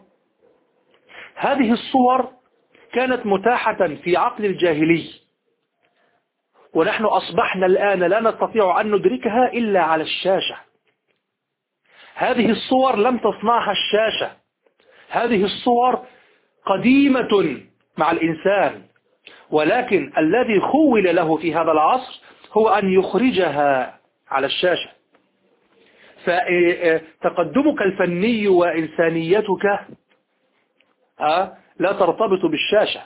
هذه الصور كانت متاحة في عقل الجاهلي. ونحن أصبحنا الآن لا نستطيع أن ندركها إلا على الشاشة. هذه الصور لم تصنعها الشاشة. هذه الصور قديمة مع الإنسان. ولكن الذي خول له في هذا العصر هو أن يخرجها على الشاشة. فتقدمك الفني وإنسانيتك لا ترتبط بالشاشة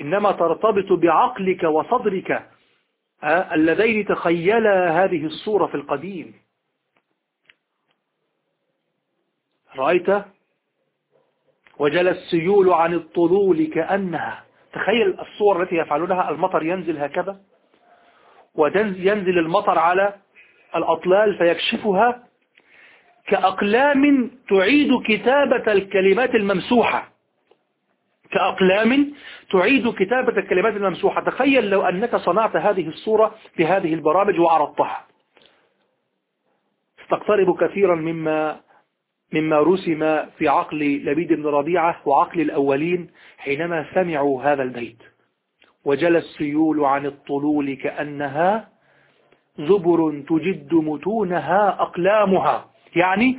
إنما ترتبط بعقلك وصدرك اللذين تخيلا هذه الصورة في القديم. رأيت؟ وجل السيول عن الطلول كأنها. تخيل الصور التي يفعلونها المطر ينزل هكذا. وينزل المطر على الأطلال فيكشفها. كأقلام تعيد كتابة الكلمات الممسوحة. كأقلام تعيد كتابة الكلمات الممسوحة. تخيل لو أنك صنعت هذه الصورة بهذه البرامج وعرضتها. ستقترب كثيرا مما مما رسم في عقل لبيد بن ربيعة وعقل الأولين حينما سمعوا هذا البيت. وجلا السيول عن الطلول كأنها زبر تجد متونها أقلامها. يعني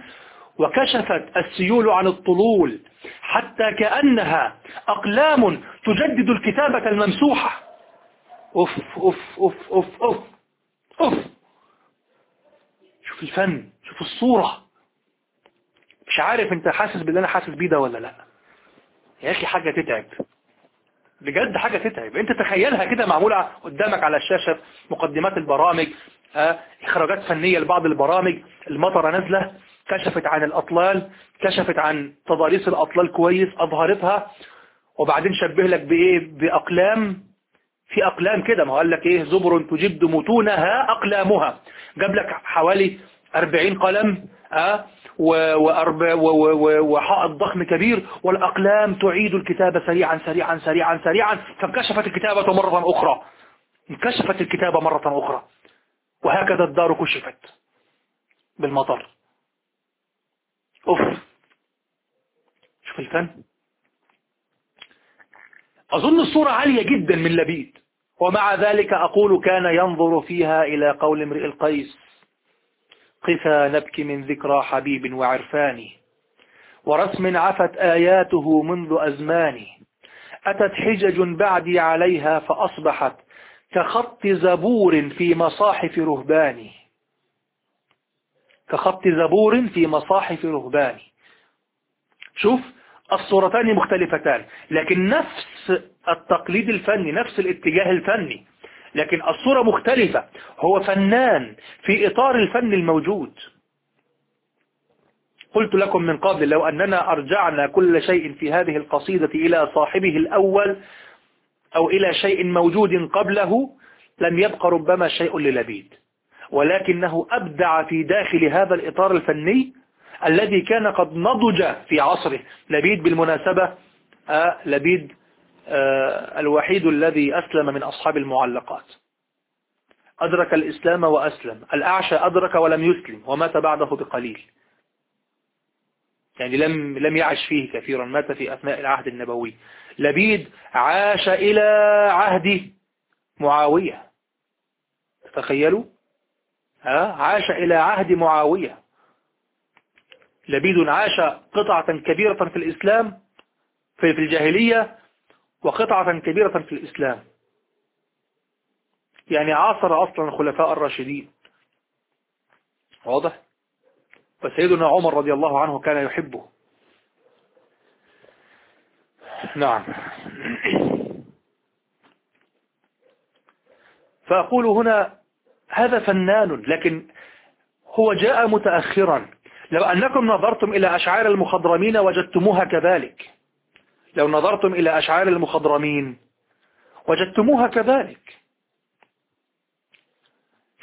وكشفت السيول عن الطلول حتى كأنها أقلام تجدد الكتابة الممسوحة. أف أف أف أف أف أف شوف الفن شوف الصورة. مش عارف أنت حاسس باللي أنا حاسس بيه ده ولا لأ. يا أخي حاجة تتعب. بجد حاجة تتعب. أنت تخيلها كده معمولة قدامك على الشاشة مقدمات البرامج آه إخراجات فنية لبعض البرامج المطرة نازلة. كشفت عن الأطلال كشفت عن تضاريس الأطلال كويس أظهرتها. وبعدين شبه لك بإيه؟ بأقلام. في أقلام كده ما قال لك إيه؟ زبر تجد متونها أقلامها. جاب لك حوالي 40 قلم أه وحائط ضخم كبير. والأقلام تعيد الكتابة سريعا سريعا سريعا سريعا. فانكشفت الكتابة مرة أخرى. انكشفت الكتابة مرة أخرى. وهكذا الدار كشفت بالمطر. شوف الفن أظن الصورة عالية جدا من لبيد. ومع ذلك أقول كان ينظر فيها إلى قول امرئ القيس قفا نبكي من ذكرى حبيب وعرفان ورسم عفت آياته منذ أزمان أتت حجج بعدي عليها فأصبحت كخط زبور في مصاحف رهبان كخط زبور في مصاحف رهبان شوف الصورتان مختلفتان. لكن نفس التقليد الفني نفس الاتجاه الفني. لكن الصورة مختلفة. هو فنان في إطار الفن الموجود. قلت لكم من قبل لو أننا أرجعنا كل شيء في هذه القصيدة إلى صاحبه الأول أو إلى شيء موجود قبله لم يبقى ربما شيء للبيد ولكنه أبدع في داخل هذا الإطار الفني الذي كان قد نضج في عصره. لبيد بالمناسبة آه لبيد آه الوحيد الذي أسلم من أصحاب المعلقات. أدرك الإسلام وأسلم. الأعشى أدرك ولم يسلم ومات بعده بقليل. يعني لم لم يعش فيه كثيرا مات في أثناء العهد النبوي. لبيد عاش إلى عهد معاوية. تخيلوا عاش إلى عهد معاوية. لبيد عاش قطعة كبيرة في الإسلام في الجاهلية وقطعة كبيرة في الإسلام. يعني عاصر أصلا الخلفاء الراشدين. واضح؟ فسيدنا عمر رضي الله عنه كان يحبه. نعم. فأقول هنا هذا فنان لكن هو جاء متأخرا. لو أنكم نظرتم إلى أشعار المخضرمين وجدتموها كذلك. لو نظرتم إلى أشعار المخضرمين وجدتموها كذلك.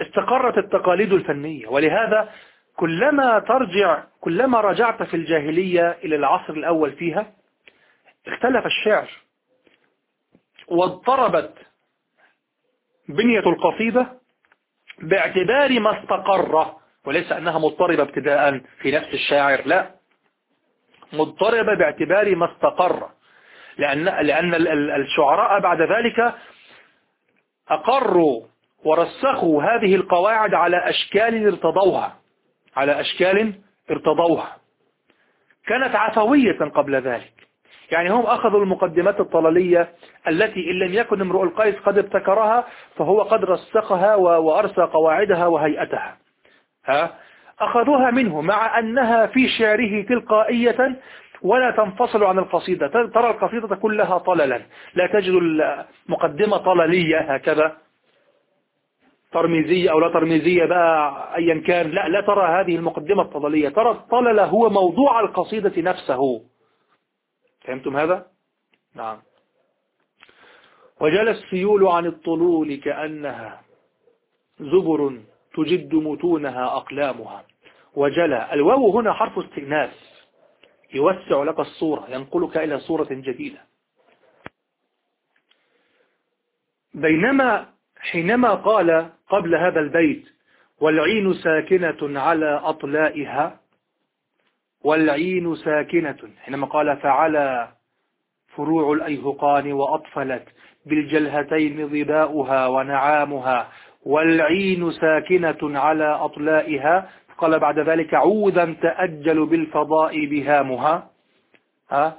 استقرت التقاليد الفنية ولهذا كلما ترجع كلما رجعت في الجاهلية إلى العصر الأول فيها اختلف الشعر. واضطربت بنية القصيدة باعتبار ما استقر. وليس أنها مضطربة ابتداء في نفس الشاعر لا. مضطربة باعتبار ما استقر. لأن, لأن الشعراء بعد ذلك أقروا ورسخوا هذه القواعد على أشكال ارتضوها. على أشكال ارتضوها. كانت عفوية قبل ذلك. يعني هم أخذوا المقدمات الطلالية التي إن لم يكن امرؤ القيس قد ابتكرها فهو قد رسخها وأرسى قواعدها وهيئتها. ها أخذوها منه مع أنها في شعره تلقائية ولا تنفصل عن القصيدة. ترى القصيدة كلها طللا. لا تجد المقدمة طللية هكذا. ترميزية أو لا ترميزية بقى أيا كان. لا لا ترى هذه المقدمة الطللية ترى الطلل هو موضوع القصيدة نفسه. فهمتم هذا؟ نعم. وجل السيول عن الطلول كأنها زبر تجد متونها أقلامها. وجلى الواو هنا حرف استئناس يوسع لك الصورة ينقلك إلى صورة جديدة. بينما حينما قال قبل هذا البيت والعين ساكنة على أطلائها والعين ساكنة حينما قال فعلى فروع الأيهقان وأطفلت بالجلهتين ظباؤها ونعامها والعين ساكنة على أطلائها. قال بعد ذلك عوذا تأجل بالفضاء بهامها. ها؟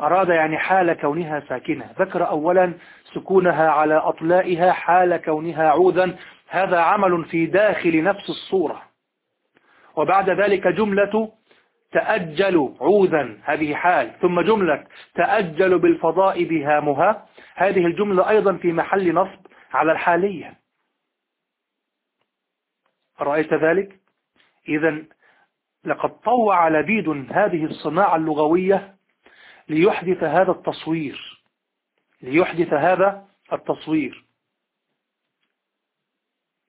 أراد يعني حال كونها ساكنة. ذكر أولا سكونها على أطلائها حال كونها عوذا. هذا عمل في داخل نفس الصورة. وبعد ذلك جملة تأجل عوذا. هذه حال. ثم جملة تأجل بالفضاء بهامها. هذه الجملة أيضا في محل نصب على الحالية. رأيت ذلك؟ إذا لقد طوع لبيد هذه الصناعة اللغوية ليحدث هذا التصوير ليحدث هذا التصوير.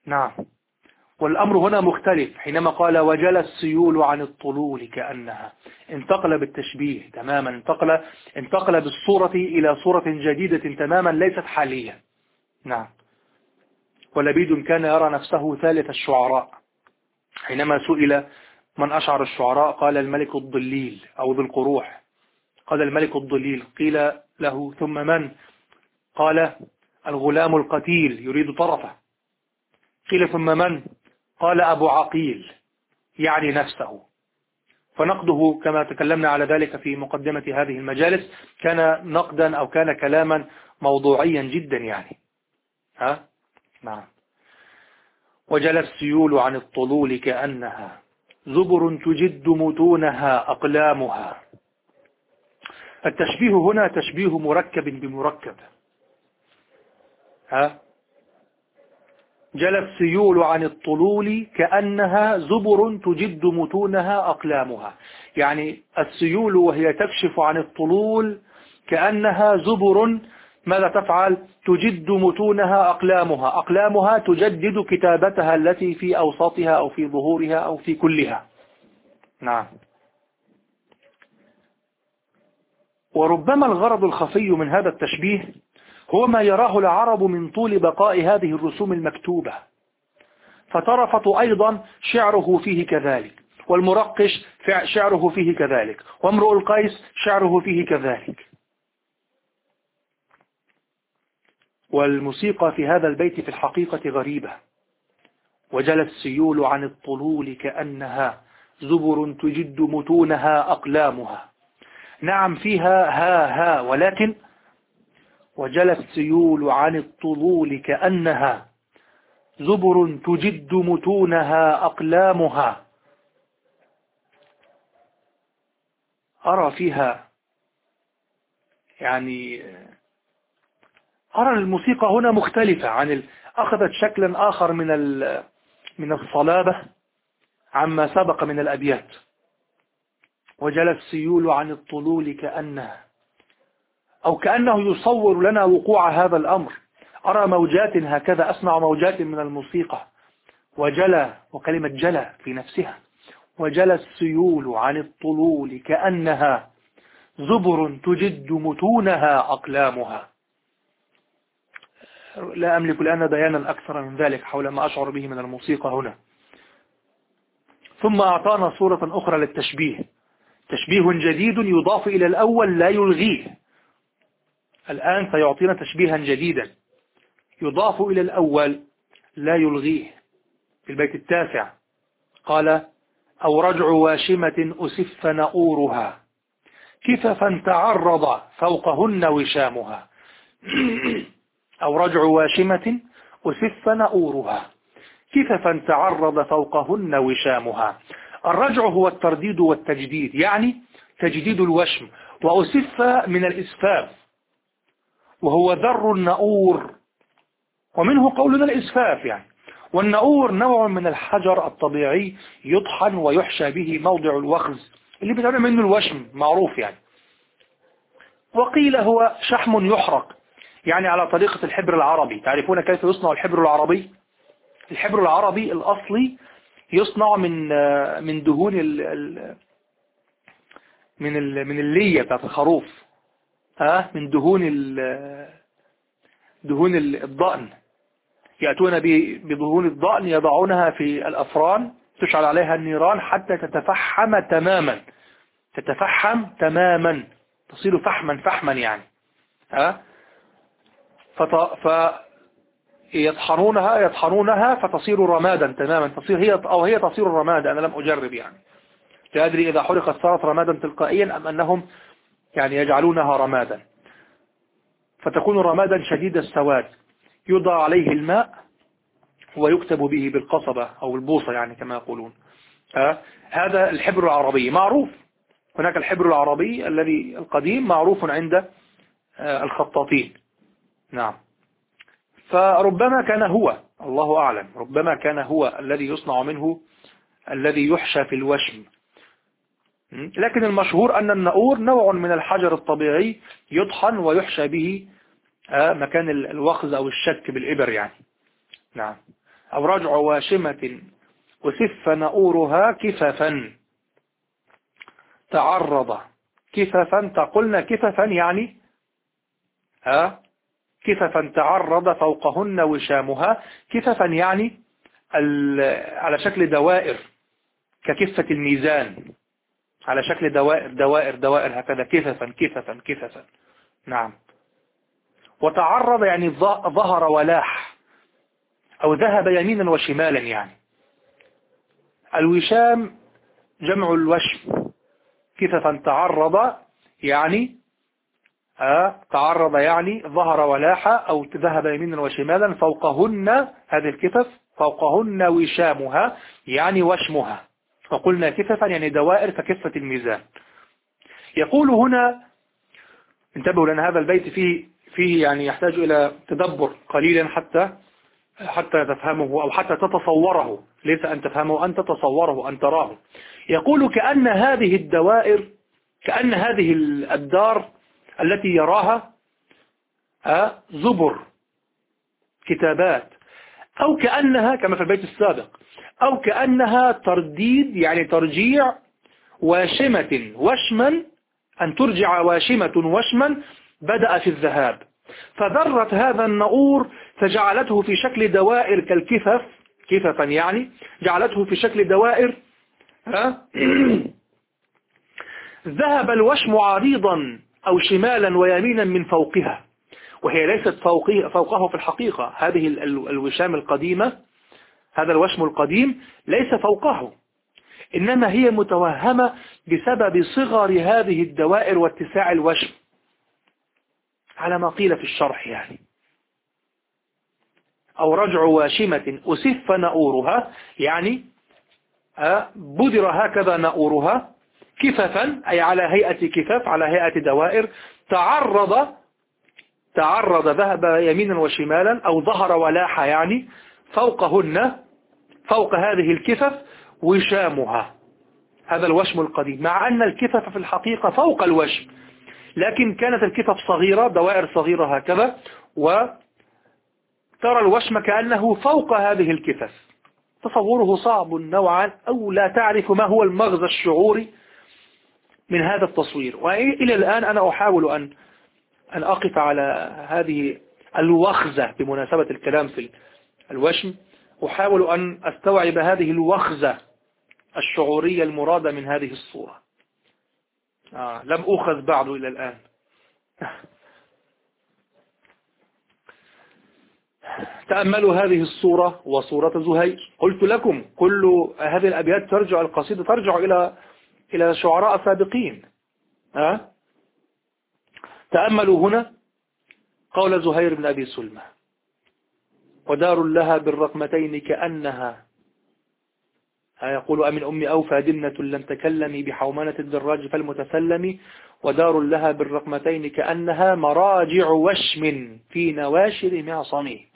نعم. والأمر هنا مختلف حينما قال وجل السيول عن الطلول كأنها انتقل بالتشبيه تماما انتقل, انتقل بالصورة إلى صورة جديدة تماما ليست حالية. نعم. ولبيد كان يرى نفسه ثالث الشعراء. حينما سئل من أشعر الشعراء قال الملك الضليل أو ذو القروح. قال الملك الضليل قيل له ثم من؟ قال الغلام القتيل يريد طرفه. قيل ثم من؟ قال أبو عقيل يعني نفسه. فنقده كما تكلمنا على ذلك في مقدمة هذه المجالس كان نقدا أو كان كلاما موضوعيا جدا يعني. ها؟ نعم. وجل السيول عن الطلول كأنها. زبر تجد متونها أقلامها. التشبيه هنا تشبيه مركب بمركب. ها؟ جل السيول عن الطلول كأنها زبر تجد متونها أقلامها. يعني السيول وهي تكشف عن الطلول كأنها زبر ماذا تفعل؟ تجد متونها أقلامها. أقلامها تجدد كتابتها التي في أوساطها أو في ظهورها أو في كلها. نعم. وربما الغرض الخفي من هذا التشبيه هو ما يراه العرب من طول بقاء هذه الرسوم المكتوبة. فترفة أيضا شعره فيه كذلك والمرقش شعره فيه كذلك وامرؤ القيس شعره فيه كذلك. والموسيقى في هذا البيت في الحقيقة غريبة. وجل السيول عن الطلول كأنها زبر تجد متونها أقلامها. نعم فيها ها ها ولكن وجل السيول عن الطلول كأنها زبر تجد متونها أقلامها. أرى فيها يعني أرى الموسيقى هنا مختلفة عن ال... أخذت شكلا آخر من ال... من الصلابة عما سبق من الأبيات. وجل السيول عن الطلول كأنها أو كأنه يصور لنا وقوع هذا الأمر. أرى موجات هكذا أسمع موجات من الموسيقى. وجلى وكلمة جلى في نفسها. وجلى السيول عن الطلول كأنها زبر تجد متونها أقلامها. لا أملك الآن بيانا أكثر من ذلك حول ما أشعر به من الموسيقى هنا. ثم أعطانا صورة أخرى للتشبيه. تشبيه جديد يضاف إلى الأول لا يلغيه. الآن سيعطينا تشبيها جديدا. يضاف إلى الأول لا يلغيه. في البيت التاسع قال أو رجع واشمة أسف نؤورها. كففا تعرض فوقهن وشامها. <clears throat> أو رجع واشمة أسف نؤورها. كففا تعرض فوقهن وشامها؟ الرجع هو الترديد والتجديد يعني تجديد الوشم. وأسف من الإسفاف وهو ذر النؤور. ومنه قولنا الإسفاف يعني. والنؤور نوع من الحجر الطبيعي يطحن ويحشى به موضع الوخز اللي بتعمل منه الوشم معروف يعني. وقيل هو شحم يحرق. يعني على طريقة الحبر العربي. تعرفون كيف يصنع الحبر العربي؟ الحبر العربي الأصلي يصنع من من دهون ال من ال من اللية بتاعت الخروف. ها؟ من دهون ال دهون الضأن. يأتون بدهون الضأن يضعونها في الأفران تشعل عليها النيران حتى تتفحم تماما. تتفحم تماما. تصير فحما فحما يعني. ها؟ فط... ف يطحنونها يطحنونها فتصير رمادا تماما. تصير هي أو هي تصير رمادا أنا لم أجرب يعني. لا أدري إذا حرقت صارت رمادا تلقائيا أم أنهم يعني يجعلونها رمادا. فتكون رمادا شديد السواد. يوضع عليه الماء ويكتب به بالقصبة أو البوصة يعني كما يقولون. هذا الحبر العربي. معروف. هناك الحبر العربي الذي القديم معروف عند آه، الخطاطين. نعم. فربما كان هو الله أعلم ربما كان هو الذي يصنع منه الذي يحشى في الوشم. لكن المشهور أن النؤور نوع من الحجر الطبيعي يطحن ويحشى به آه، مكان الوخز أو الشك بالإبر يعني. نعم. أو رجع واشمة وسف نؤورها كففا. تعرض. كففا تقولنا كففا يعني ها آه، كففا تعرض فوقهن وشامها. كففا يعني على شكل دوائر ككفة الميزان. على شكل دوائر دوائر دوائر هكذا. كففا كففا كففا. نعم. وتعرض يعني ظهر ولاح أو ذهب يمينا وشمالا يعني. الوشام جمع الوشم. كففا تعرض يعني تعرض يعني ظهر ولاح أو ذهب يمينا وشمالا فوقهن هذه الكفف فوقهن وشامها يعني وشمها. فقلنا كففا يعني دوائر ككفة الميزان. يقول هنا انتبهوا لأن هذا البيت فيه, فيه يعني يحتاج إلى تدبر قليلا حتى حتى تفهمه أو حتى تتصوره. ليس أن تفهمه أن تتصوره أن تراه. يقول كأن هذه الدوائر كأن هذه الدار التي يراها زبر كتابات. أو كأنها كما في البيت السابق أو كأنها ترديد يعني ترجيع واشمة. وشما أن ترجع واشمة وشما بدأ في الذهاب. فذرت هذا النؤور فجعلته في شكل دوائر كالكفف كففا يعني جعلته في شكل دوائر <clears throat> ذهب الوشم عريضا. أو شمالا ويمينا من فوقها. وهي ليست فوقه, فوقه في الحقيقة. هذه الوشام القديمة هذا الوشم القديم ليس فوقه. إنما هي متوهمة بسبب صغر هذه الدوائر واتساع الوشم. على ما قيل في الشرح يعني. أو رجع واشمة أسف نؤورها يعني آه، بدر هكذا نؤورها كففا أي على هيئة كفف على هيئة دوائر تعرض تعرض ذهب يمينا وشمالا أو ظهر ولاح يعني فوقهن فوق هذه الكفف وشامها. هذا الوشم القديم. مع أن الكفف في الحقيقة فوق الوشم لكن كانت الكفف صغيرة دوائر صغيرة هكذا وترى الوشم كأنه فوق هذه الكفف. تصوره صعب نوعا أو لا تعرف ما هو المغزى الشعوري من هذا التصوير. وإلى الآن أنا أحاول أن أن أقف على هذه الوخزة بمناسبة الكلام في الوشم. أحاول أن أستوعب هذه الوخزة الشعورية المرادة من هذه الصورة. آه لم أخذ بعد إلى الآن. <laughs> تأملوا هذه الصورة وصورة زهير. قلت لكم كل هذه الأبيات ترجع القصيدة ترجع إلى إلى شعراء سابقين. ها؟ تأملوا هنا قول زهير بن أبي سلمة. ودار لها بالرقمتين كأنها. يقول أمن أم أوفى دمنة لم تكلمي بحومنة الدراج فالمتسلم. ودار لها بالرقمتين كأنها مراجع وشم في نواشر معصمه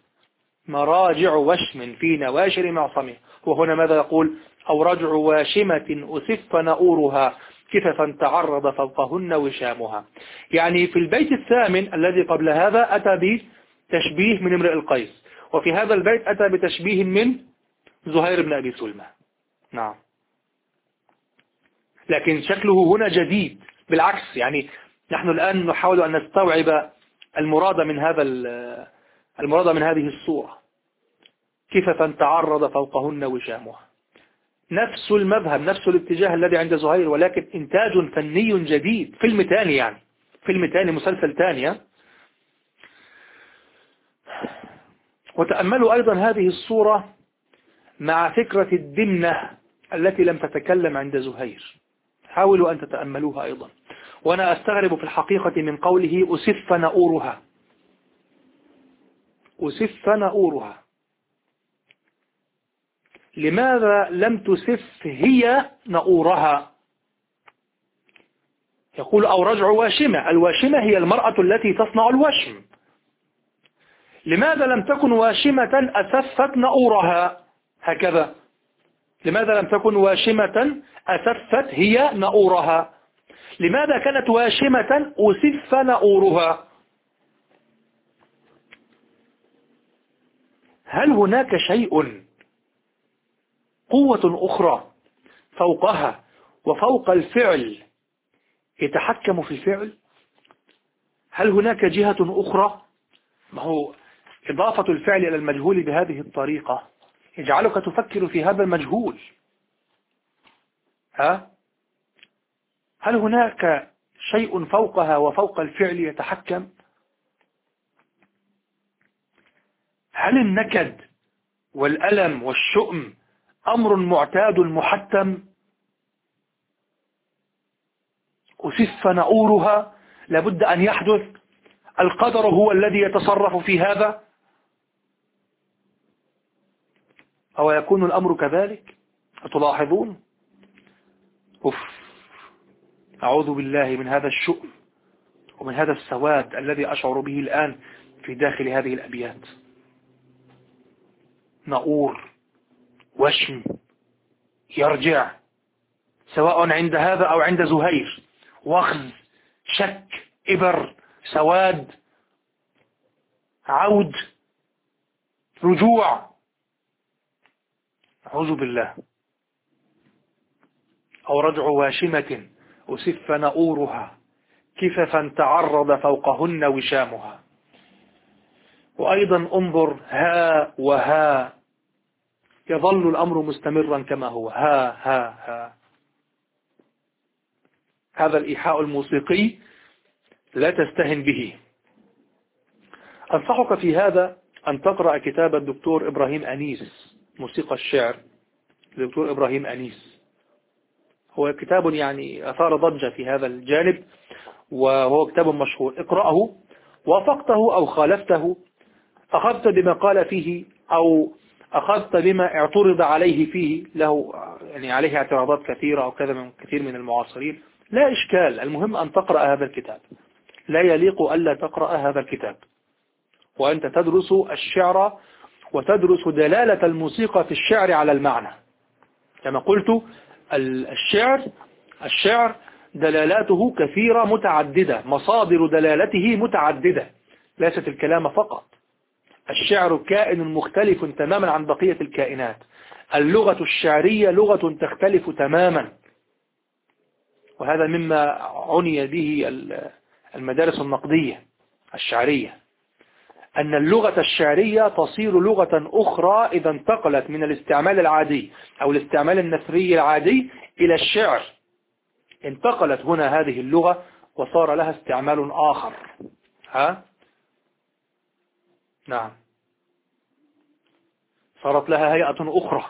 مراجع وشم في نواشر معصمة. وهنا ماذا يقول؟ أو رجع واشمة أسف نؤورها كففا تعرض فوقهن وشامها. يعني في البيت الثامن الذي قبل هذا أتى بتشبيه من امرئ القيس. وفي هذا البيت أتى بتشبيه من زهير بن أبي سلمة. نعم. لكن شكله هنا جديد. بالعكس يعني نحن الآن نحاول أن نستوعب المراد من هذا المراد من هذه الصورة. كففا تعرض فوقهن وشامها. نفس المذهب نفس الاتجاه الذي عند زهير ولكن إنتاج فني جديد. فيلم تاني يعني. فيلم تاني مسلسل تاني. وتأملوا أيضا هذه الصورة مع فكرة الدمنة التي لم تتكلم عند زهير. حاولوا أن تتأملوها أيضا. وأنا أستغرب في الحقيقة من قوله أسف نؤورها. أسف نؤورها. لماذا لم تسف هي نؤورها؟ يقول أو رجع واشمة. الواشمة هي المرأة التي تصنع الوشم. لماذا لم تكن واشمة أسفت نؤورها؟ هكذا. لماذا لم تكن واشمة أسفت هي نؤورها؟ لماذا كانت واشمة أسف نؤورها؟ هل هناك شيء قوة أخرى فوقها وفوق الفعل يتحكم في الفعل؟ هل هناك جهة أخرى؟ ما هو إضافة الفعل إلى المجهول بهذه الطريقة. يجعلك تفكر في هذا المجهول. ها؟ هل هناك شيء فوقها وفوق الفعل يتحكم؟ هل النكد والألم والشؤم أمر معتاد محتم؟ أسف نعورها لابد أن يحدث. القدر هو الذي يتصرف في هذا. أو يكون الأمر كذلك؟ أتلاحظون؟ أف أعوذ بالله من هذا الشؤم ومن هذا السواد الذي أشعر به الآن في داخل هذه الأبيات. نؤور وشم يرجع سواء عند هذا أو عند زهير. وخز شك إبر سواد عود رجوع. أعوذ بالله. أو رجع واشمة أسف نؤورها كففا تعرض فوقهن وشامها. وأيضا انظر ها وها. يظل الأمر مستمرا كما هو. ها ها ها. هذا الإيحاء الموسيقي لا تستهن به. أنصحك في هذا أن تقرأ كتاب الدكتور إبراهيم أنيس موسيقى الشعر. الدكتور إبراهيم أنيس. هو كتاب يعني أثار ضجة في هذا الجانب وهو كتاب مشهور. اقرأه. وافقته أو خالفته أخذت بما قال فيه أو أخذت بما اعترض عليه فيه له يعني عليه اعتراضات كثيرة أو كذا من كثير من المعاصرين. لا إشكال المهم أن تقرأ هذا الكتاب. لا يليق ألا تقرأ هذا الكتاب. وأنت تدرس الشعر وتدرس دلالة الموسيقى في الشعر على المعنى. كما قلت الشعر الشعر دلالاته كثيرة متعددة مصادر دلالته متعددة. ليست الكلام فقط. الشعر كائن مختلف تماما عن بقية الكائنات. اللغة الشعرية لغة تختلف تماما. وهذا مما عني به المدارس النقدية الشعرية. أن اللغة الشعرية تصير لغة أخرى إذا انتقلت من الاستعمال العادي أو الاستعمال النثري العادي إلى الشعر. انتقلت هنا هذه اللغة وصار لها استعمال آخر. ها؟ نعم. صارت لها هيئة أخرى.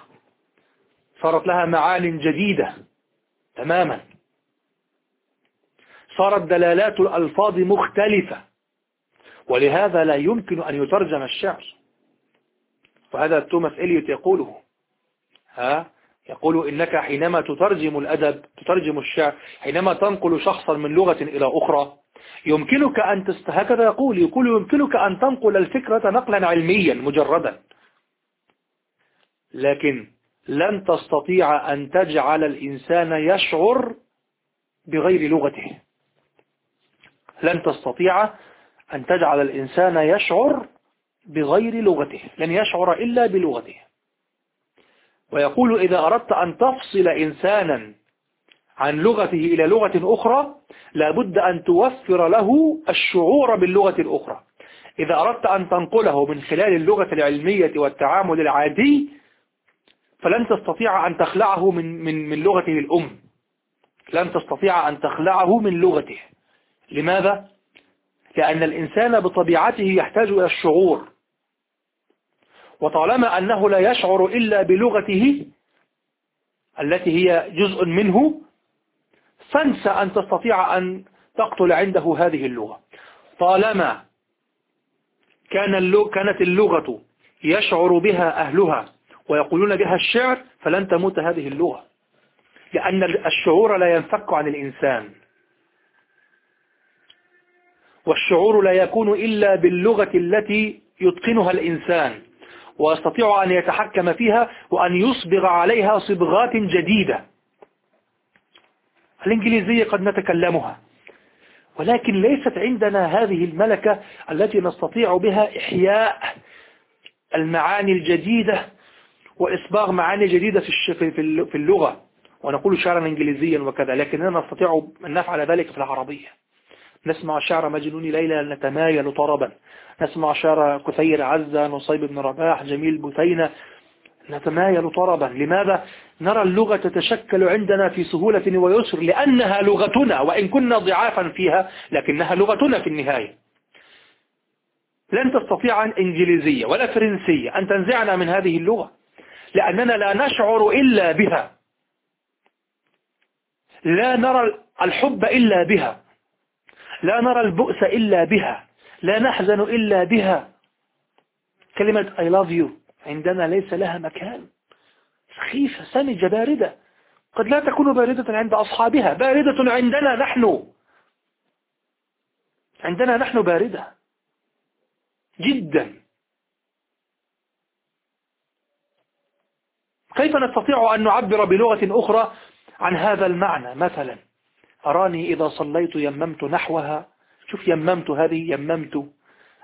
صارت لها معان جديدة تماما. صارت دلالات الألفاظ مختلفة. ولهذا لا يمكن أن يترجم الشعر. وهذا توماس إليوت يقوله. ها؟ يقول إنك حينما تترجم الأدب تترجم الشعر حينما تنقل شخصا من لغة إلى أخرى يمكنك أن تست... هكذا يقول يقول يمكنك أن تنقل الفكرة نقلا علميا مجردا. لكن لن تستطيع أن تجعل الإنسان يشعر بغير لغته. لن تستطيع أن تجعل الإنسان يشعر بغير لغته لن يشعر إلا بلغته. ويقول إذا أردت أن تفصل إنسانا عن لغته إلى لغة أخرى لابد أن توفر له الشعور باللغة الأخرى. إذا أردت أن تنقله من خلال اللغة العلمية والتعامل العادي فلن تستطيع أن تخلعه من, من, من لغته الأم. لن تستطيع أن تخلعه من لغته. لماذا؟ لأن الإنسان بطبيعته يحتاج إلى الشعور. وطالما أنه لا يشعر إلا بلغته التي هي جزء منه فانسى أن تستطيع أن تقتل عنده هذه اللغة. طالما كان كانت اللغة يشعر بها أهلها ويقولون بها الشعر فلن تموت هذه اللغة. لأن الشعور لا ينفك عن الإنسان. والشعور لا يكون إلا باللغة التي يتقنها الإنسان. ويستطيع أن يتحكم فيها وأن يصبغ عليها صبغات جديدة. الإنجليزية قد نتكلمها. ولكن ليست عندنا هذه الملكة التي نستطيع بها إحياء المعاني الجديدة وإصباغ معاني جديدة في اللغة. ونقول شعرا إنجليزيا وكذا لكننا نستطيع أن نفعل ذلك في العربية. نسمع شعر مجنون ليلى نتمايل طربا. نسمع شعر كثير عزة نصيب بن رباح جميل بثينة. نتمايل طربا. لماذا؟ نرى اللغة تتشكل عندنا في سهولة ويسر لأنها لغتنا وإن كنا ضعافا فيها لكنها لغتنا في النهاية. لن تستطيع إنجليزية ولا فرنسية أن تنزعنا من هذه اللغة لأننا لا نشعر إلا بها. لا نرى الحب إلا بها. لا نرى البؤس إلا بها. لا نحزن إلا بها. كلمة I love you. عندنا ليس لها مكان. سخيفة سمجة باردة. قد لا تكون باردة عند أصحابها. باردة عندنا نحن. عندنا نحن باردة. جدا. كيف نستطيع أن نعبر بلغة أخرى عن هذا المعنى؟ مثلا أراني إذا صليت يممت نحوها. شوف يممت هذه يممت.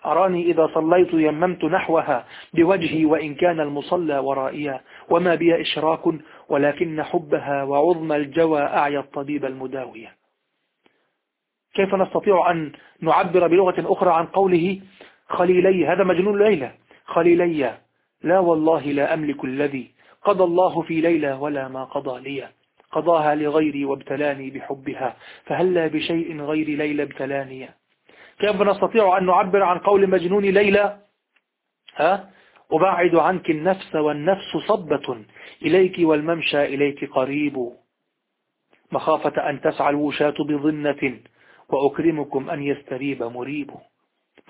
أراني إذا صليت يممت نحوها بوجهي وإن كان المصلى ورائيا وما بي إشراك ولكن حبها وعظم الجوى أعيا الطبيب المداوية. كيف نستطيع أن نعبر بلغة أخرى عن قوله خليلي؟ هذا مجنون ليلى. خليلي لا والله لا أملك الذي قضى الله في ليلى ولا ما قضى لي. قضاها لغيري وابتلاني بحبها فهلا بشيء غير ليلى ابتلاني. كيف نستطيع أن نعبر عن قول مجنون ليلى؟ ها؟ أبعد عنك النفس والنفس صبة. إليك والممشى إليك قريب. مخافة أن تسعى الوشاة بظنة وأكرمكم أن يستريب مريب.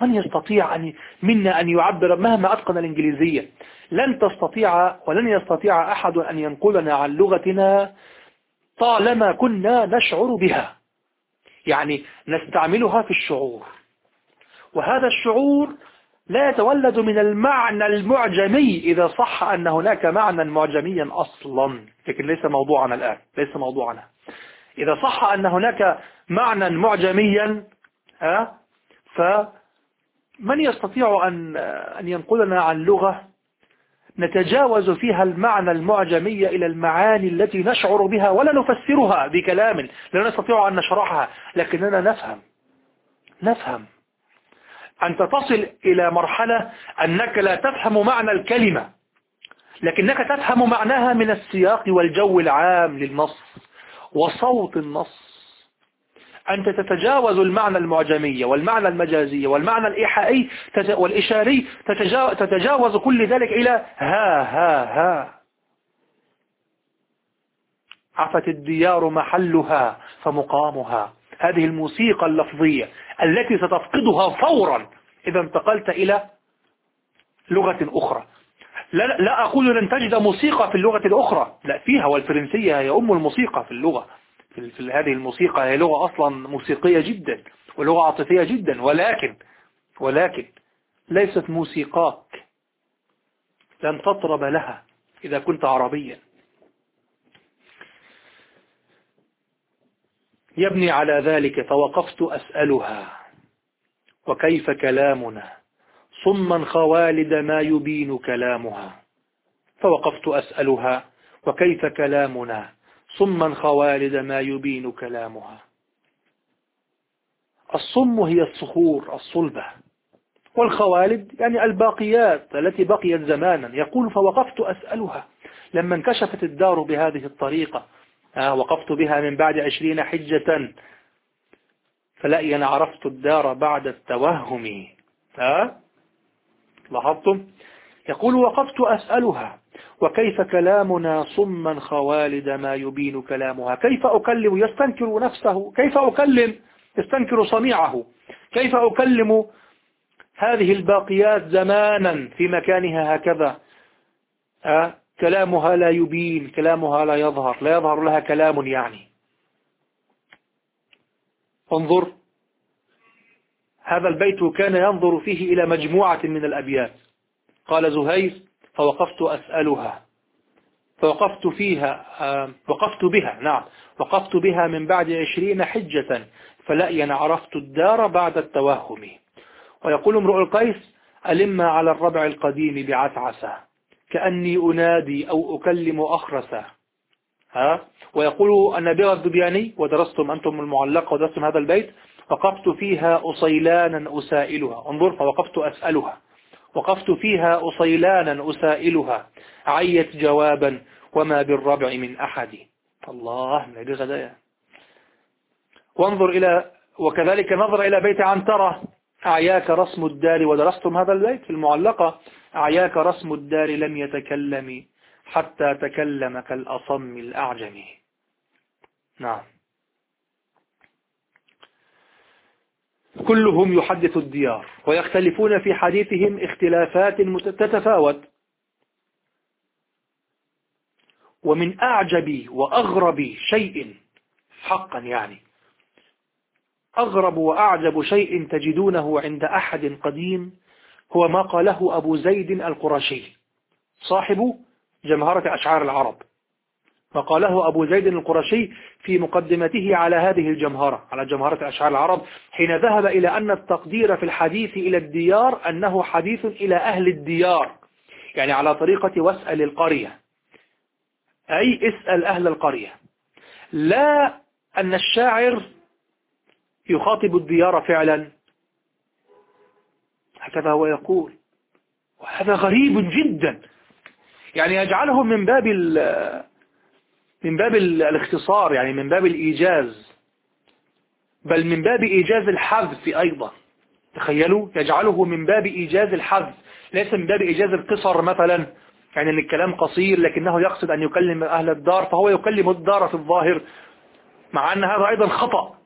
من يستطيع أن منا أن يعبر مهما أتقن الإنجليزية. لن تستطيع ولن يستطيع أحد أن ينقلنا عن لغتنا طالما كنا نشعر بها. يعني نستعملها في الشعور. وهذا الشعور لا يتولد من المعنى المعجمي إذا صح أن هناك معنى معجميا أصلا. لكن ليس موضوعنا الآن ليس موضوعنا. إذا صح أن هناك معنى معجميا فمن يستطيع أن أن ينقلنا عن لغة نتجاوز فيها المعنى المعجمي إلى المعاني التي نشعر بها ولا نفسرها بكلام لا نستطيع أن نشرحها لكننا نفهم. نفهم. أنت تصل إلى مرحلة أنك لا تفهم معنى الكلمة لكنك تفهم معناها من السياق والجو العام للنص وصوت النص. أنت تتجاوز المعنى المعجمي والمعنى المجازي والمعنى الإيحائي والإشاري تتجاوز كل ذلك إلى ها ها ها. عفت الديار محلها فمقامها. هذه الموسيقى اللفظية التي ستفقدها فورا إذا انتقلت إلى لغة أخرى. لا, لا أقول لن تجد موسيقى في اللغة الأخرى. لا فيها والفرنسية هي أم الموسيقى في اللغة. في, في هذه الموسيقى هي لغة أصلا موسيقية جدا ولغة عاطفية جدا. ولكن ولكن ليست موسيقاك. لن تطرب لها إذا كنت عربيا. يبني على ذلك فوقفت أسألها. وكيف كلامنا؟ صما خوالد ما يبين كلامها. فوقفت أسألها. وكيف كلامنا؟ صما خوالد ما يبين كلامها. الصم هي الصخور الصلبة. والخوالد يعني الباقيات التي بقيت زمانا. يقول فوقفت أسألها. لما انكشفت الدار بهذه الطريقة وقفت بها من بعد عشرين حجة. فلأين عرفت الدار بعد التوهم. آه لاحظتم؟ يقول وقفت أسألها وكيف كلامنا صما خوالد ما يبين كلامها؟ كيف أكلم؟ يستنكر نفسه. كيف أكلم؟ يستنكر صنيعه كيف أكلم هذه الباقيات زمانا في مكانها هكذا؟ كلامها لا يبين كلامها لا يظهر لا يظهر لها كلام يعني. انظر. هذا البيت كان ينظر فيه إلى مجموعة من الأبيات. قال زهير فوقفت أسألها. فوقفت فيها آه، وقفت بها نعم. وقفت بها من بعد عشرين حجة فلأين عرفت الدار بعد التوهم. ويقول امرؤ القيس ألم على الربع القديم بعثعسة كأني أنادي أو أكلم أخرسة ها؟ ويقول النبي الدبياني ودرستم أنتم المعلقة ودرستم هذا البيت وقفت فيها أصيلانا أسائلها. انظر فوقفت أسألها. وقفت فيها أصيلانا أسائلها. عيت جوابا وما بالربع من أحد. الله من غدايا وانظر إلى وكذلك نظر إلى بيت عنترة. أعياك رسم الدار ودرستم هذا البيت في المعلقة. أعياك رسم الدار لم يتكلم حتى تكلم كالأصم الأعجمي نعم. كلهم يحدث الديار ويختلفون في حديثهم اختلافات تتفاوت. ومن أعجب وأغرب شيء حقا يعني. أغرب وأعجب شيء تجدونه عند أحد قديم هو ما قاله أبو زيد القرشي صاحب جمهرة أشعار العرب. فقاله أبو زيد القرشي في مقدمته على هذه الجمهرة على جمهرة أشعار العرب حين ذهب إلى أن التقدير في الحديث إلى الديار أنه حديث إلى أهل الديار يعني على طريقة واسأل القرية. أي اسأل أهل القرية. لا أن الشاعر يخاطب الديار فعلا هكذا هو يقول. وهذا غريب جدا. يعني يجعله من باب من باب الاختصار يعني من باب الإيجاز. بل من باب إيجاز الحذف أيضا. تخيلوا يجعله من باب إيجاز الحذف. ليس من باب إيجاز القصر مثلا. يعني أن الكلام قصير لكنه يقصد أن يكلم أهل الدار فهو يكلم الدار في الظاهر. مع أن هذا أيضا خطأ.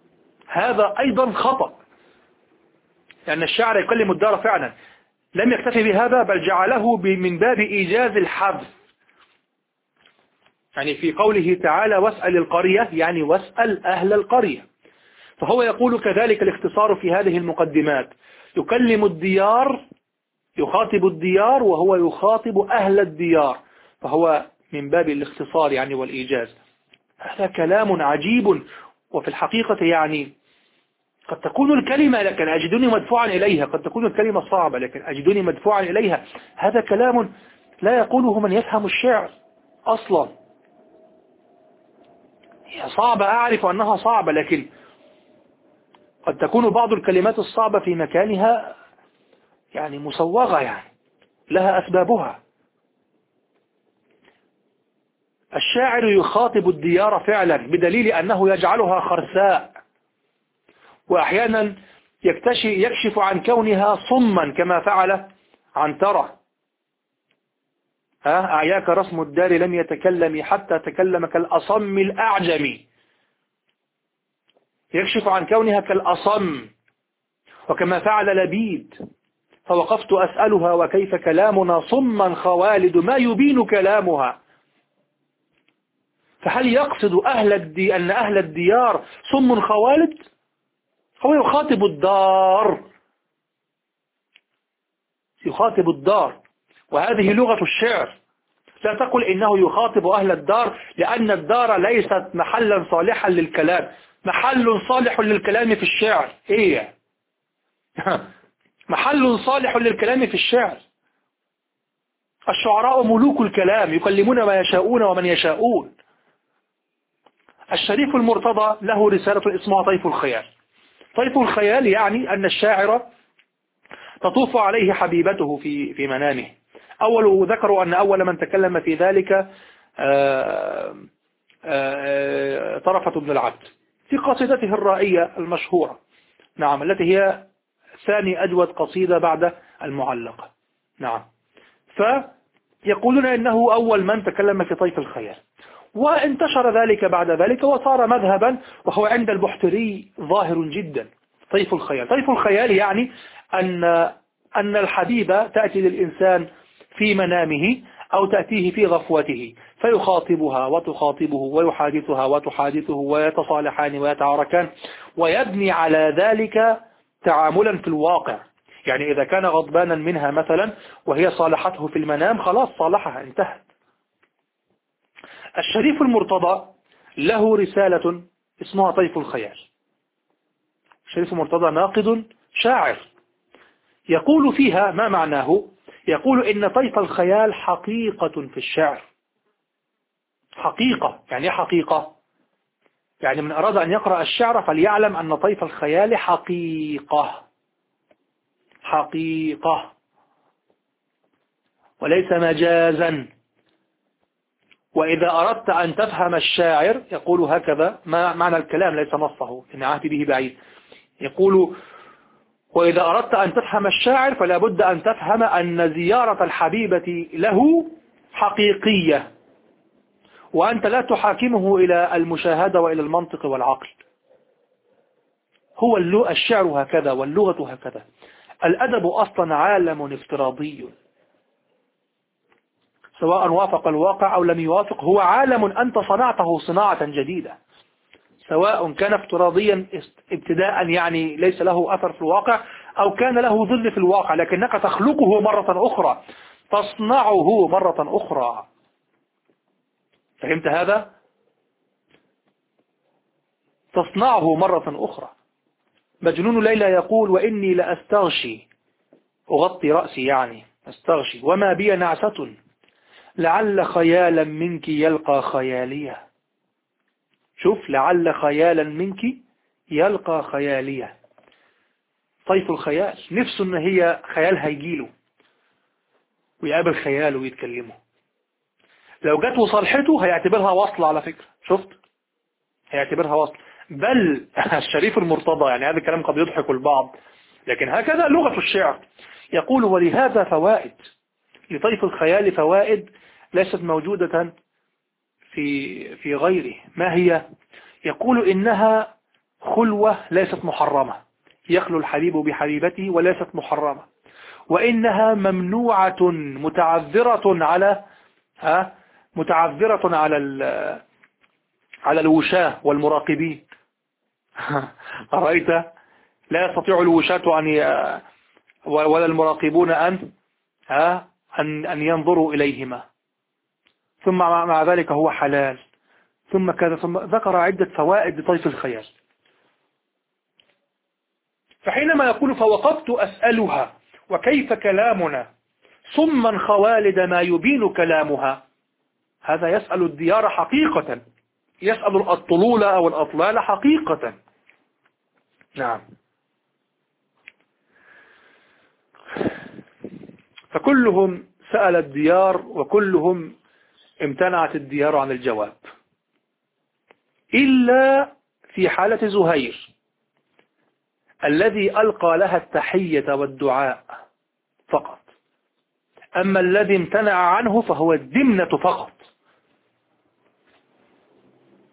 هذا أيضا خطأ. لأن الشاعر يكلم الدار فعلا. لم يكتفي بهذا بل جعله من باب إيجاز الحذف يعني في قوله تعالى واسأل القرية يعني واسأل أهل القرية. فهو يقول كذلك الاختصار في هذه المقدمات. يكلم الديار يخاطب الديار وهو يخاطب أهل الديار. فهو من باب الاختصار يعني والإيجاز. هذا كلام عجيب وفي الحقيقة يعني قد تكون الكلمة لكن أجدني مدفوعا إليها قد تكون الكلمة صعبة لكن أجدني مدفوعا إليها. هذا كلام لا يقوله من يفهم الشعر أصلا. هي صعبة أعرف أنها صعبة لكن قد تكون بعض الكلمات الصعبة في مكانها يعني مصوغة يعني لها أسبابها. الشاعر يخاطب الديار فعلا بدليل أنه يجعلها خرساء. وأحيانا يكشف عن كونها صما كما فعل عنترة ها؟ أعياك رسم الدار لم يتكلم حتى تكلم كالأصم الأعجمي. يكشف عن كونها كالأصم. وكما فعل لبيد. فوقفت أسألها وكيف كلامنا صما خوالد ما يبين كلامها. فهل يقصد أهل الدي أن أهل الديار صم خوالد؟ هو يخاطب الدار. يخاطب الدار. وهذه لغة الشعر. لا تقل إنه يخاطب أهل الدار لأن الدار ليست محلا صالحا للكلام. محل صالح للكلام في الشعر. إيه؟ <laughs> محل صالح للكلام في الشعر. الشعراء ملوك الكلام يكلمون ما يشاءون ومن يشاءون. الشريف المرتضى له رسالة اسمها طيف الخيال. طيف الخيال يعني أن الشاعر تطوف عليه حبيبته في في منامه. أول ذكروا أن أول من تكلم في ذلك آه، آه، طرفة بن العبد في قصيدته الرائية المشهورة نعم التي هي ثاني أجود قصيدة بعد المعلقة نعم. فيقولون إنه أول من تكلم في طيف الخيال. وانتشر ذلك بعد ذلك وصار مذهبا وهو عند البحتري ظاهر جدا. طيف الخيال. طيف الخيال يعني أن, أن الحبيبة تأتي للإنسان في منامه أو تأتيه في غفوته فيخاطبها وتخاطبه ويحادثها وتحادثه ويتصالحان ويتعاركان ويبني على ذلك تعاملا في الواقع. يعني إذا كان غضبانا منها مثلا وهي صالحته في المنام خلاص صالحها انتهت. الشريف المرتضى له رسالة اسمها طيف الخيال. الشريف المرتضى ناقد شاعر يقول فيها ما معناه؟ يقول إن طيف الخيال حقيقة في الشعر. حقيقة يعني حقيقة؟ يعني من أراد أن يقرأ الشعر فليعلم أن طيف الخيال حقيقة. حقيقة. وليس مجازا. وإذا أردت أن تفهم الشاعر يقول هكذا ما معنى الكلام ليس نصه إن عهد به بعيد. يقول وإذا أردت أن تفهم الشاعر فلا بد أن تفهم أن زيارة الحبيبة له حقيقية وأنت لا تحاكمه إلى المشاهدة وإلى المنطق والعقل. هو الشعر هكذا واللغة هكذا. الأدب أصلا عالم افتراضي. سواء وافق الواقع أو لم يوافق هو عالم أنت صنعته صناعة جديدة. سواء كان افتراضيا ابتداء يعني ليس له أثر في الواقع أو كان له ظل في الواقع لكنك تخلقه مرة أخرى تصنعه مرة أخرى. فهمت هذا؟ تصنعه مرة أخرى. مجنون ليلى يقول وإني لأستغشي. أغطي رأسي يعني أستغشي. وما بي نعسة. لعل خيالا منك يلقى خيالية. شوف لعل خيالا منك يلقى خيالية. طيف الخيال. نفسه إن هي خيال هيجيله. ويقابل خياله ويتكلمه. لو جت وصالحته هيعتبرها وصل على فكرة. شفت؟ هيعتبرها وصل. بل <laughs> الشريف المرتضى يعني هذا الكلام قد يضحك البعض. لكن هكذا لغة الشعر. يقول ولهذا فوائد. لطيف الخيال فوائد ليست موجودة في في غيره. ما هي؟ يقول إنها خلوة ليست محرمة. يخلو الحبيب بحبيبته وليست محرمة. وإنها ممنوعة متعذرة على ها؟ متعذرة على على الوشاة والمراقبين. <laughs> أرأيت؟ لا يستطيع الوشاة أن ولا المراقبون أن ها؟ أن أن ينظروا إليهما. ثم مع ذلك هو حلال. ثم كذا ثم ذكر عدة فوائد لطيف الخيال. فحينما يقول فوقفت أسألها وكيف كلامنا؟ ثم خوالد ما يبين كلامها. هذا يسأل الديار حقيقة. يسأل الطلول أو الأطلال حقيقة. نعم. فكلهم سأل الديار وكلهم امتنعت الديار عن الجواب. إلا في حالة زهير الذي ألقى لها التحية والدعاء فقط. أما الذي امتنع عنه فهو الدمنة فقط.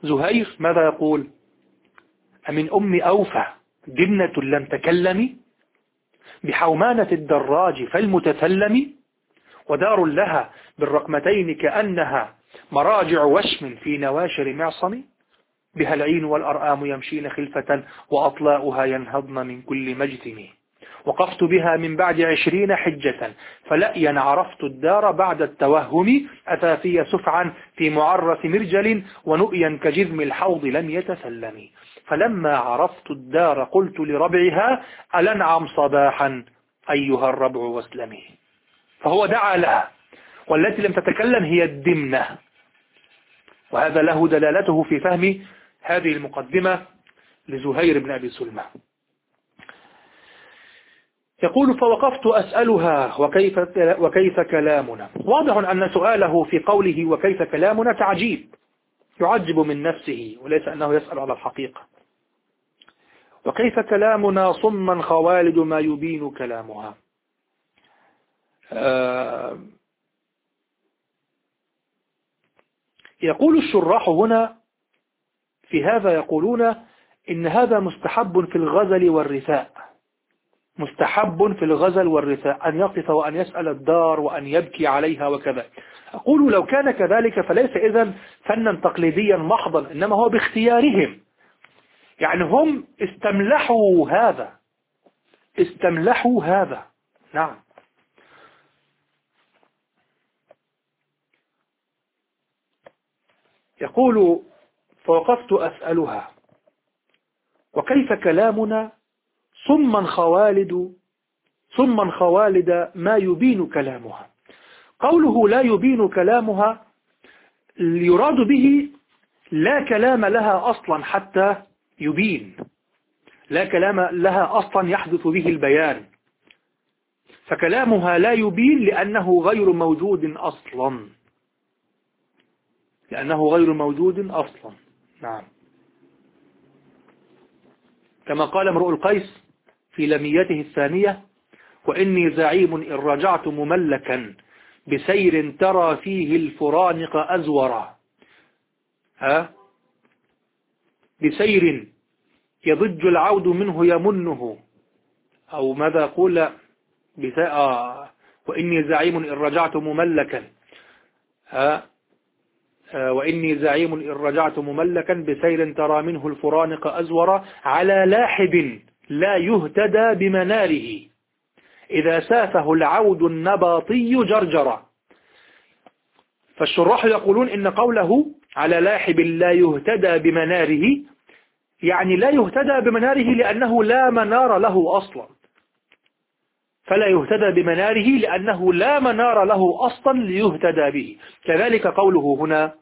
زهير ماذا يقول؟ أمن أم أوفى دمنة لم تكلمي؟ بحومانة الدراج فالمتثلم ودار لها بالرقمتين كأنها مراجع وشم في نواشر معصم بها العين والأرآم يمشين خلفة وأطلاؤها ينهضن من كل مجتم. وقفت بها من بعد عشرين حجة فلأيا عرفت الدار بعد التوهم أثافي سفعا في معرف مرجل ونؤيا كجذم الحوض لم يتسلم. فلما عرفت الدار قلت لربعها ألنعم صباحا أيها الربع واسلمي. فهو دعا لها والتي لم تتكلم هي الدمنة. وهذا له دلالته في فهم هذه المقدمة لزهير بن أبي سلمى يقول فوقفت أسألها وكيف, وكيف كلامنا؟ واضح أن سؤاله في قوله وكيف كلامنا؟ تعجيب. يعجب من نفسه وليس أنه يسأل على الحقيقة. وكيف كلامنا صما خوالد ما يبين كلامها؟ آه، يقول الشراح هنا في هذا يقولون إن هذا مستحب في الغزل والرثاء. مستحب في الغزل والرثاء أن يقف وأن يسأل الدار وأن يبكي عليها وكذا. أقول لو كان كذلك فليس إذن فنا تقليديا محضا إنما هو باختيارهم. يعني هم استملحوا هذا. استملحوا هذا. نعم. يقول فوقفت أسألها. وكيف كلامنا ثم خوالد ثم خوالد ما يبين كلامها. قوله لا يبين كلامها يراد به لا كلام لها أصلا حتى يبين. لا كلام لها أصلا يحدث به البيان. فكلامها لا يبين لأنه غير موجود أصلا. لأنه غير موجود أصلا. نعم. كما قال امرؤ القيس في لميته الثانية وإني زعيم إن رجعت مملكا بسير ترى فيه الفرانق أزورا. ها؟ بسير يضج العود منه يمنه. أو ماذا قول بساء وإني زعيم إن رجعت مملكا. ها؟ وإني زعيم إن رجعت مملكا بسير ترى منه الفرانق أزورا على لاحب لا يهتدى بمناره إذا سافه العود النباطي جرجرا فالشراح يقولون إن قوله على لاحب لا يهتدى بمناره يعني لا يهتدى بمناره لأنه لا منار له أصلا. فلا يهتدى بمناره لأنه لا منار له أصلا ليهتدى به. كذلك قوله هنا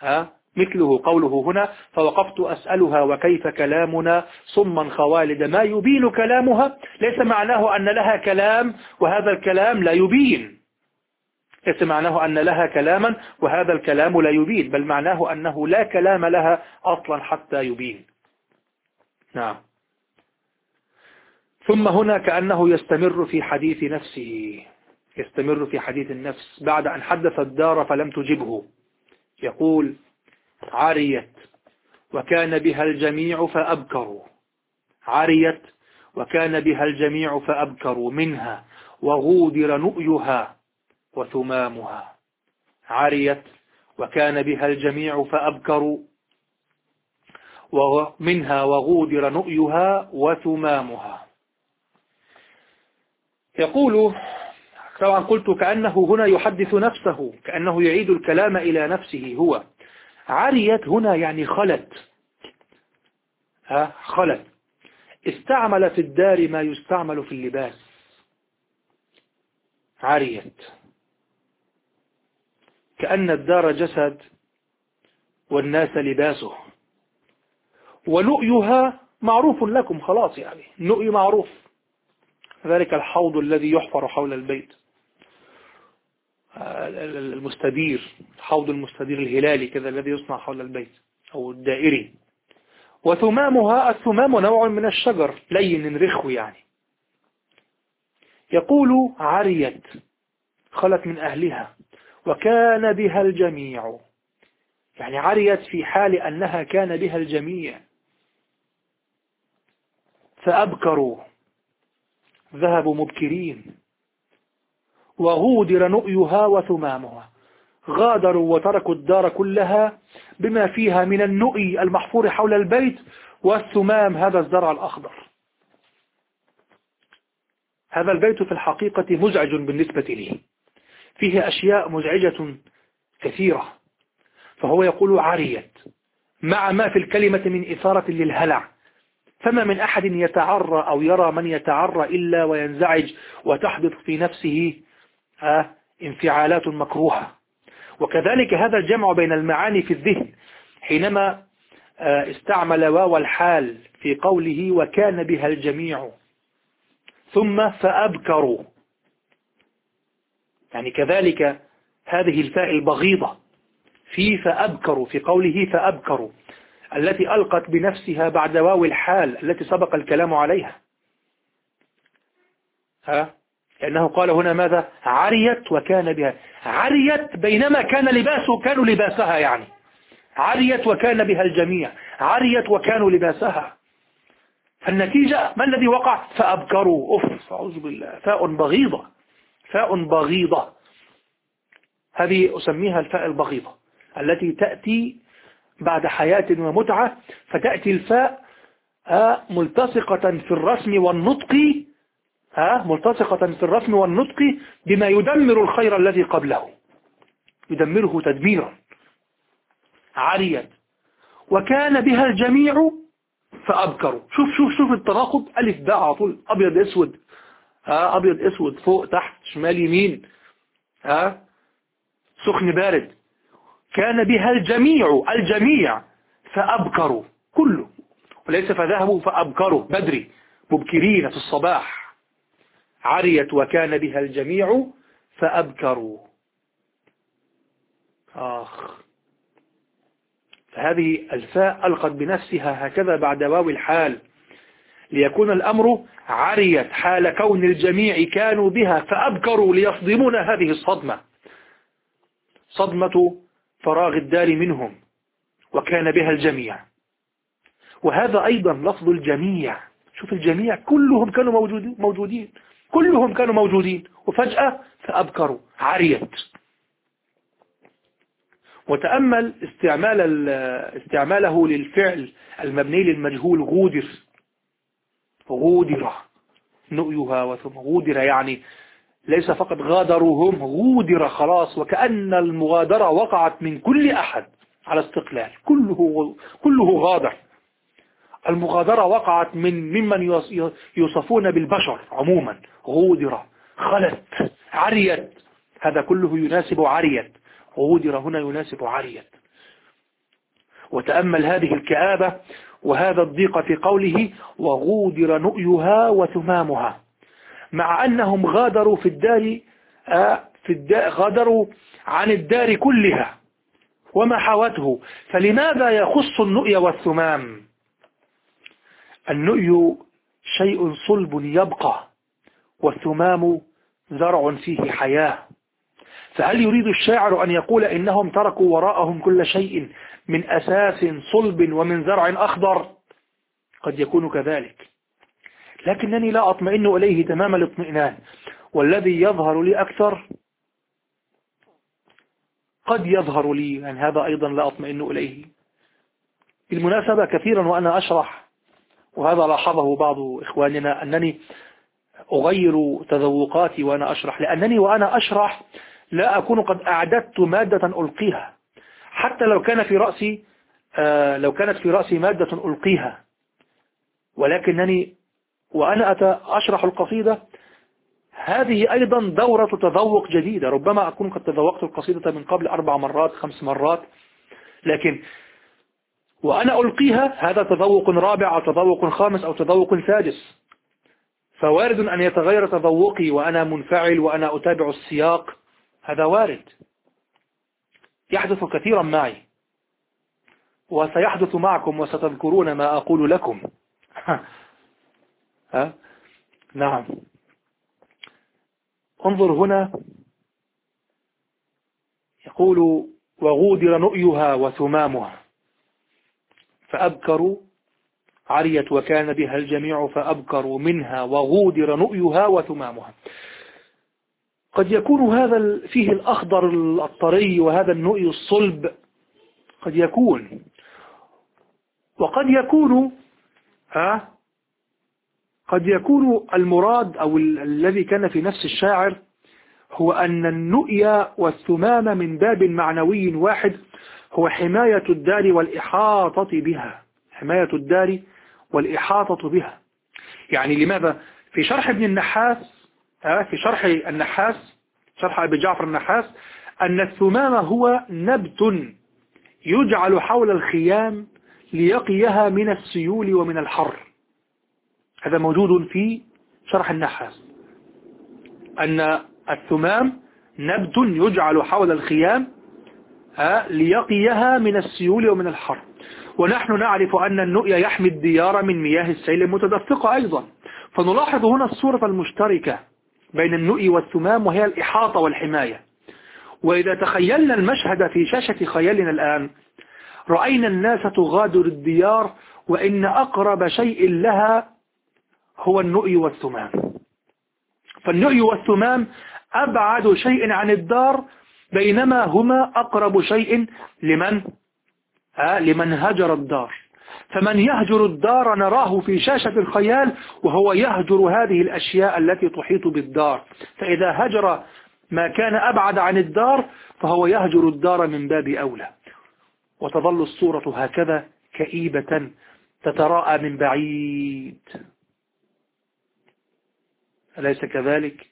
ها؟ مثله قوله هنا فوقفت أسألها وكيف كلامنا صما خوالد ما يبين كلامها؟ ليس معناه أن لها كلام وهذا الكلام لا يبين. ليس معناه أن لها كلاما وهذا الكلام لا يبين بل معناه أنه لا كلام لها أصلا حتى يبين. نعم. ثم هنا كأنه يستمر في حديث نفسه يستمر في حديث النفس بعد أن حدث الدار فلم تجبه. يقول عريت وكان بها الجميع فأبكروا. عريت وكان بها الجميع فأبكروا منها وغودر نؤيها وثمامها. عريت وكان بها الجميع فأبكروا ومنها وغودر نؤيها وثمامها. يقول طبعا قلت كأنه هنا يحدث نفسه كأنه يعيد الكلام إلى نفسه هو. عريت هنا يعني خلت. ها خلت. استعمل في الدار ما يستعمل في اللباس. عريت. كأن الدار جسد والناس لباسه. ونؤيها معروف لكم خلاص يعني نؤي معروف. ذلك الحوض الذي يحفر حول البيت. المستدير حوض المستدير الهلالي كذا الذي يصنع حول البيت أو الدائري. وثمامها الثمام نوع من الشجر لين رخو يعني. يقول عريت خلت من أهلها وكان بها الجميع. يعني عريت في حال أنها كان بها الجميع. فأبكروا ذهبوا مبكرين. وغودر نؤيها وثمامها. غادروا وتركوا الدار كلها بما فيها من النؤي المحفور حول البيت والثمام هذا الزرع الأخضر. هذا البيت في الحقيقة مزعج بالنسبة لي. فيه أشياء مزعجة كثيرة. فهو يقول عريت مع ما في الكلمة من إثارة للهلع. فما من أحد يتعرى أو يرى من يتعرى إلا وينزعج وتحدث في نفسه انفعالات مكروهة. وكذلك هذا الجمع بين المعاني في الذهن حينما آه، استعمل واو الحال في قوله وكان بها الجميع ثم فأبكروا. يعني كذلك هذه الفاء البغيضة في فأبكروا في قوله فأبكروا التي ألقت بنفسها بعد واو الحال التي سبق الكلام عليها. ها؟ لأنه قال هنا ماذا؟ عريت وكان بها. عريت بينما كان لباسه كانوا لباسها يعني. عريت وكان بها الجميع. عريت وكانوا لباسها. فالنتيجة ما الذي وقع؟ فأبكروا. أف أعوذ بالله. فاء بغيضة. فاء بغيضة. هذه أسميها الفاء البغيضة التي تأتي بعد حياة ومتعة. فتأتي الفاء آه، ملتصقة في الرسم والنطق آه، ملتصقة في الرسم والنطق بما يدمر الخير الذي قبله. يدمره تدميرا عريت وكان بها الجميع فأبكروا. شوف شوف شوف التناقض. ألف باء على طول. أبيض أسود. ها؟ أبيض أسود. فوق تحت شمال يمين. ها؟ سخن بارد. كان بها الجميع الجميع فأبكروا. كله. وليس فذهبوا فأبكروا. بدري. مبكرين في الصباح. عريت وكان بها الجميع فأبكروا. آخ. فهذه الفاء ألقت بنفسها هكذا بعد واو الحال. ليكون الأمر عريت حال كون الجميع كانوا بها فأبكروا ليصدمون هذه الصدمة. صدمة فراغ الدار منهم وكان بها الجميع. وهذا أيضا لفظ الجميع. شوف الجميع كلهم كانوا موجودين. كلهم كانوا موجودين. وفجأة فأبكروا عريت. وتأمل استعمال استعماله للفعل المبني للمجهول غودر. غودر. نؤيها وثم غودر يعني ليس فقط غادروا هم غودر خلاص. وكأن المغادرة وقعت من كل أحد على استقلال. كله, كله غادر. المغادرة وقعت من ممن يوصفون بالبشر عموما. غودر خلت. عريت. هذا كله يناسب عريت. غودر هنا يناسب عريت. وتأمل هذه الكآبة وهذا الضيق في قوله وغودر نؤيها وثمامها. مع أنهم غادروا في الدار في الدار غادروا عن الدار كلها. وما حوته فلماذا يخص النؤي والثمام؟ النؤي شيء صلب يبقى والثمام زرع فيه حياة. فهل يريد الشاعر أن يقول إنهم تركوا وراءهم كل شيء من أساس صلب ومن زرع أخضر؟ قد يكون كذلك. لكنني لا أطمئن إليه تمام الاطمئنان. والذي يظهر لي أكثر قد يظهر لي يعني هذا أيضا لا أطمئن إليه. بالمناسبة كثيرا وأنا أشرح وهذا لاحظه بعض إخواننا أنني أغير تذوقاتي وأنا أشرح. لأنني وأنا أشرح لا أكون قد أعددت مادة ألقيها. حتى لو كان في رأسي آه، لو كانت في رأسي مادة ألقيها. ولكنني وأنا أشرح القصيدة هذه أيضا دورة تذوق جديدة. ربما أكون قد تذوقت القصيدة من قبل أربع مرات خمس مرات لكن وأنا ألقيها هذا تذوق رابع أو تذوق خامس أو تذوق سادس. فوارد أن يتغير تذوقي وأنا منفعل وأنا أتابع السياق هذا وارد. يحدث كثيرا معي. وسيحدث معكم وستذكرون ما أقول لكم. <laughs> ها؟ نعم. انظر هنا. يقول وغودر نؤيها وثمامها. فأبكروا عريت وكان بها الجميع فأبكروا منها وغودر نؤيها وثمامها. قد يكون هذا فيه الأخضر الطري وهذا النؤي الصلب قد يكون. وقد يكون ها؟ قد يكون المراد أو الذي كان في نفس الشاعر هو أن النؤي والثمام من باب معنوي واحد هو حماية الدار والإحاطة بها. حماية الدار والإحاطة بها. يعني لماذا؟ في شرح ابن النحاس في شرح النحاس شرح أبي جعفر النحاس أن الثمام هو نبت يجعل حول الخيام ليقيها من السيول ومن الحر. هذا موجود في شرح النحاس. أن الثمام نبت يجعل حول الخيام ليقيها من السيول ومن الحر. ونحن نعرف أن النؤي يحمي الديار من مياه السيل المتدفقة أيضا. فنلاحظ هنا الصورة المشتركة بين النؤي والثمام وهي الإحاطة والحماية. وإذا تخيلنا المشهد في شاشة خيالنا الآن رأينا الناس تغادر الديار وإن أقرب شيء لها هو النؤي والثمام. فالنؤي والثمام أبعد شيء عن الدار بينما هما أقرب شيء لمن؟ آه لمن هجر الدار. فمن يهجر الدار نراه في شاشة الخيال وهو يهجر هذه الأشياء التي تحيط بالدار. فإذا هجر ما كان أبعد عن الدار فهو يهجر الدار من باب أولى. وتظل الصورة هكذا كئيبة تتراءى من بعيد. أليس كذلك؟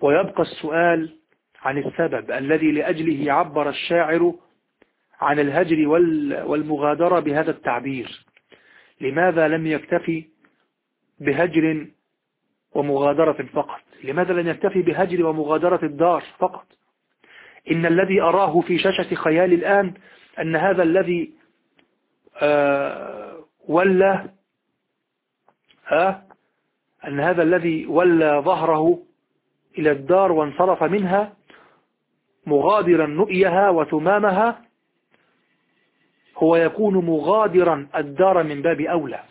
ويبقى السؤال عن السبب الذي لأجله عبر الشاعر عن الهجر والمغادرة بهذا التعبير. لماذا لم يكتفي بهجر ومغادرة فقط؟ لماذا لم يكتفي بهجر ومغادرة الدار فقط؟ إن الذي أراه في شاشة خيالي الآن أن هذا الذي آه ولى آه أن هذا الذي ولى ظهره إلى الدار وانصرف منها مغادرا نؤيها وثمامها هو يكون مغادرا الدار من باب أولى.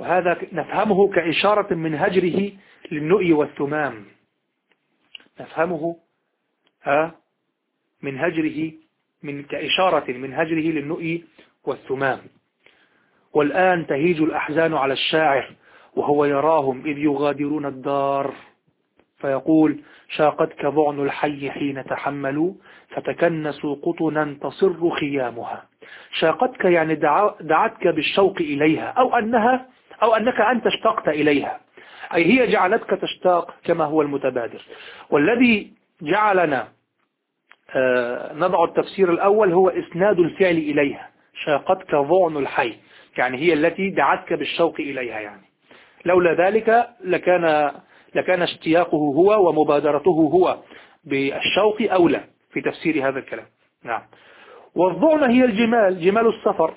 وهذا نفهمه كإشارة من هجره للنؤي والثمام. نفهمه من هجره من كإشارة من هجره للنؤي والثمام. والآن تهيج الأحزان على الشاعر وهو يراهم إذ يغادرون الدار. فيقول شاقتك ضعن الحي حين تحملوا فتكنسوا قطنا تصر خيامها. شاقتك يعني دعتك بالشوق إليها أو أنها أو أنك أنت اشتقت إليها. أي هي جعلتك تشتاق كما هو المتبادر. والذي جعلنا آه، نضع التفسير الأول هو إسناد الفعل إليها. شاقتك ضعن الحي. يعني هي التي دعتك بالشوق إليها يعني. لولا ذلك لكان لكان اشتياقه هو ومبادرته هو بالشوق أولى في تفسير هذا الكلام. نعم. والضعن هي الجمال جمال السفر.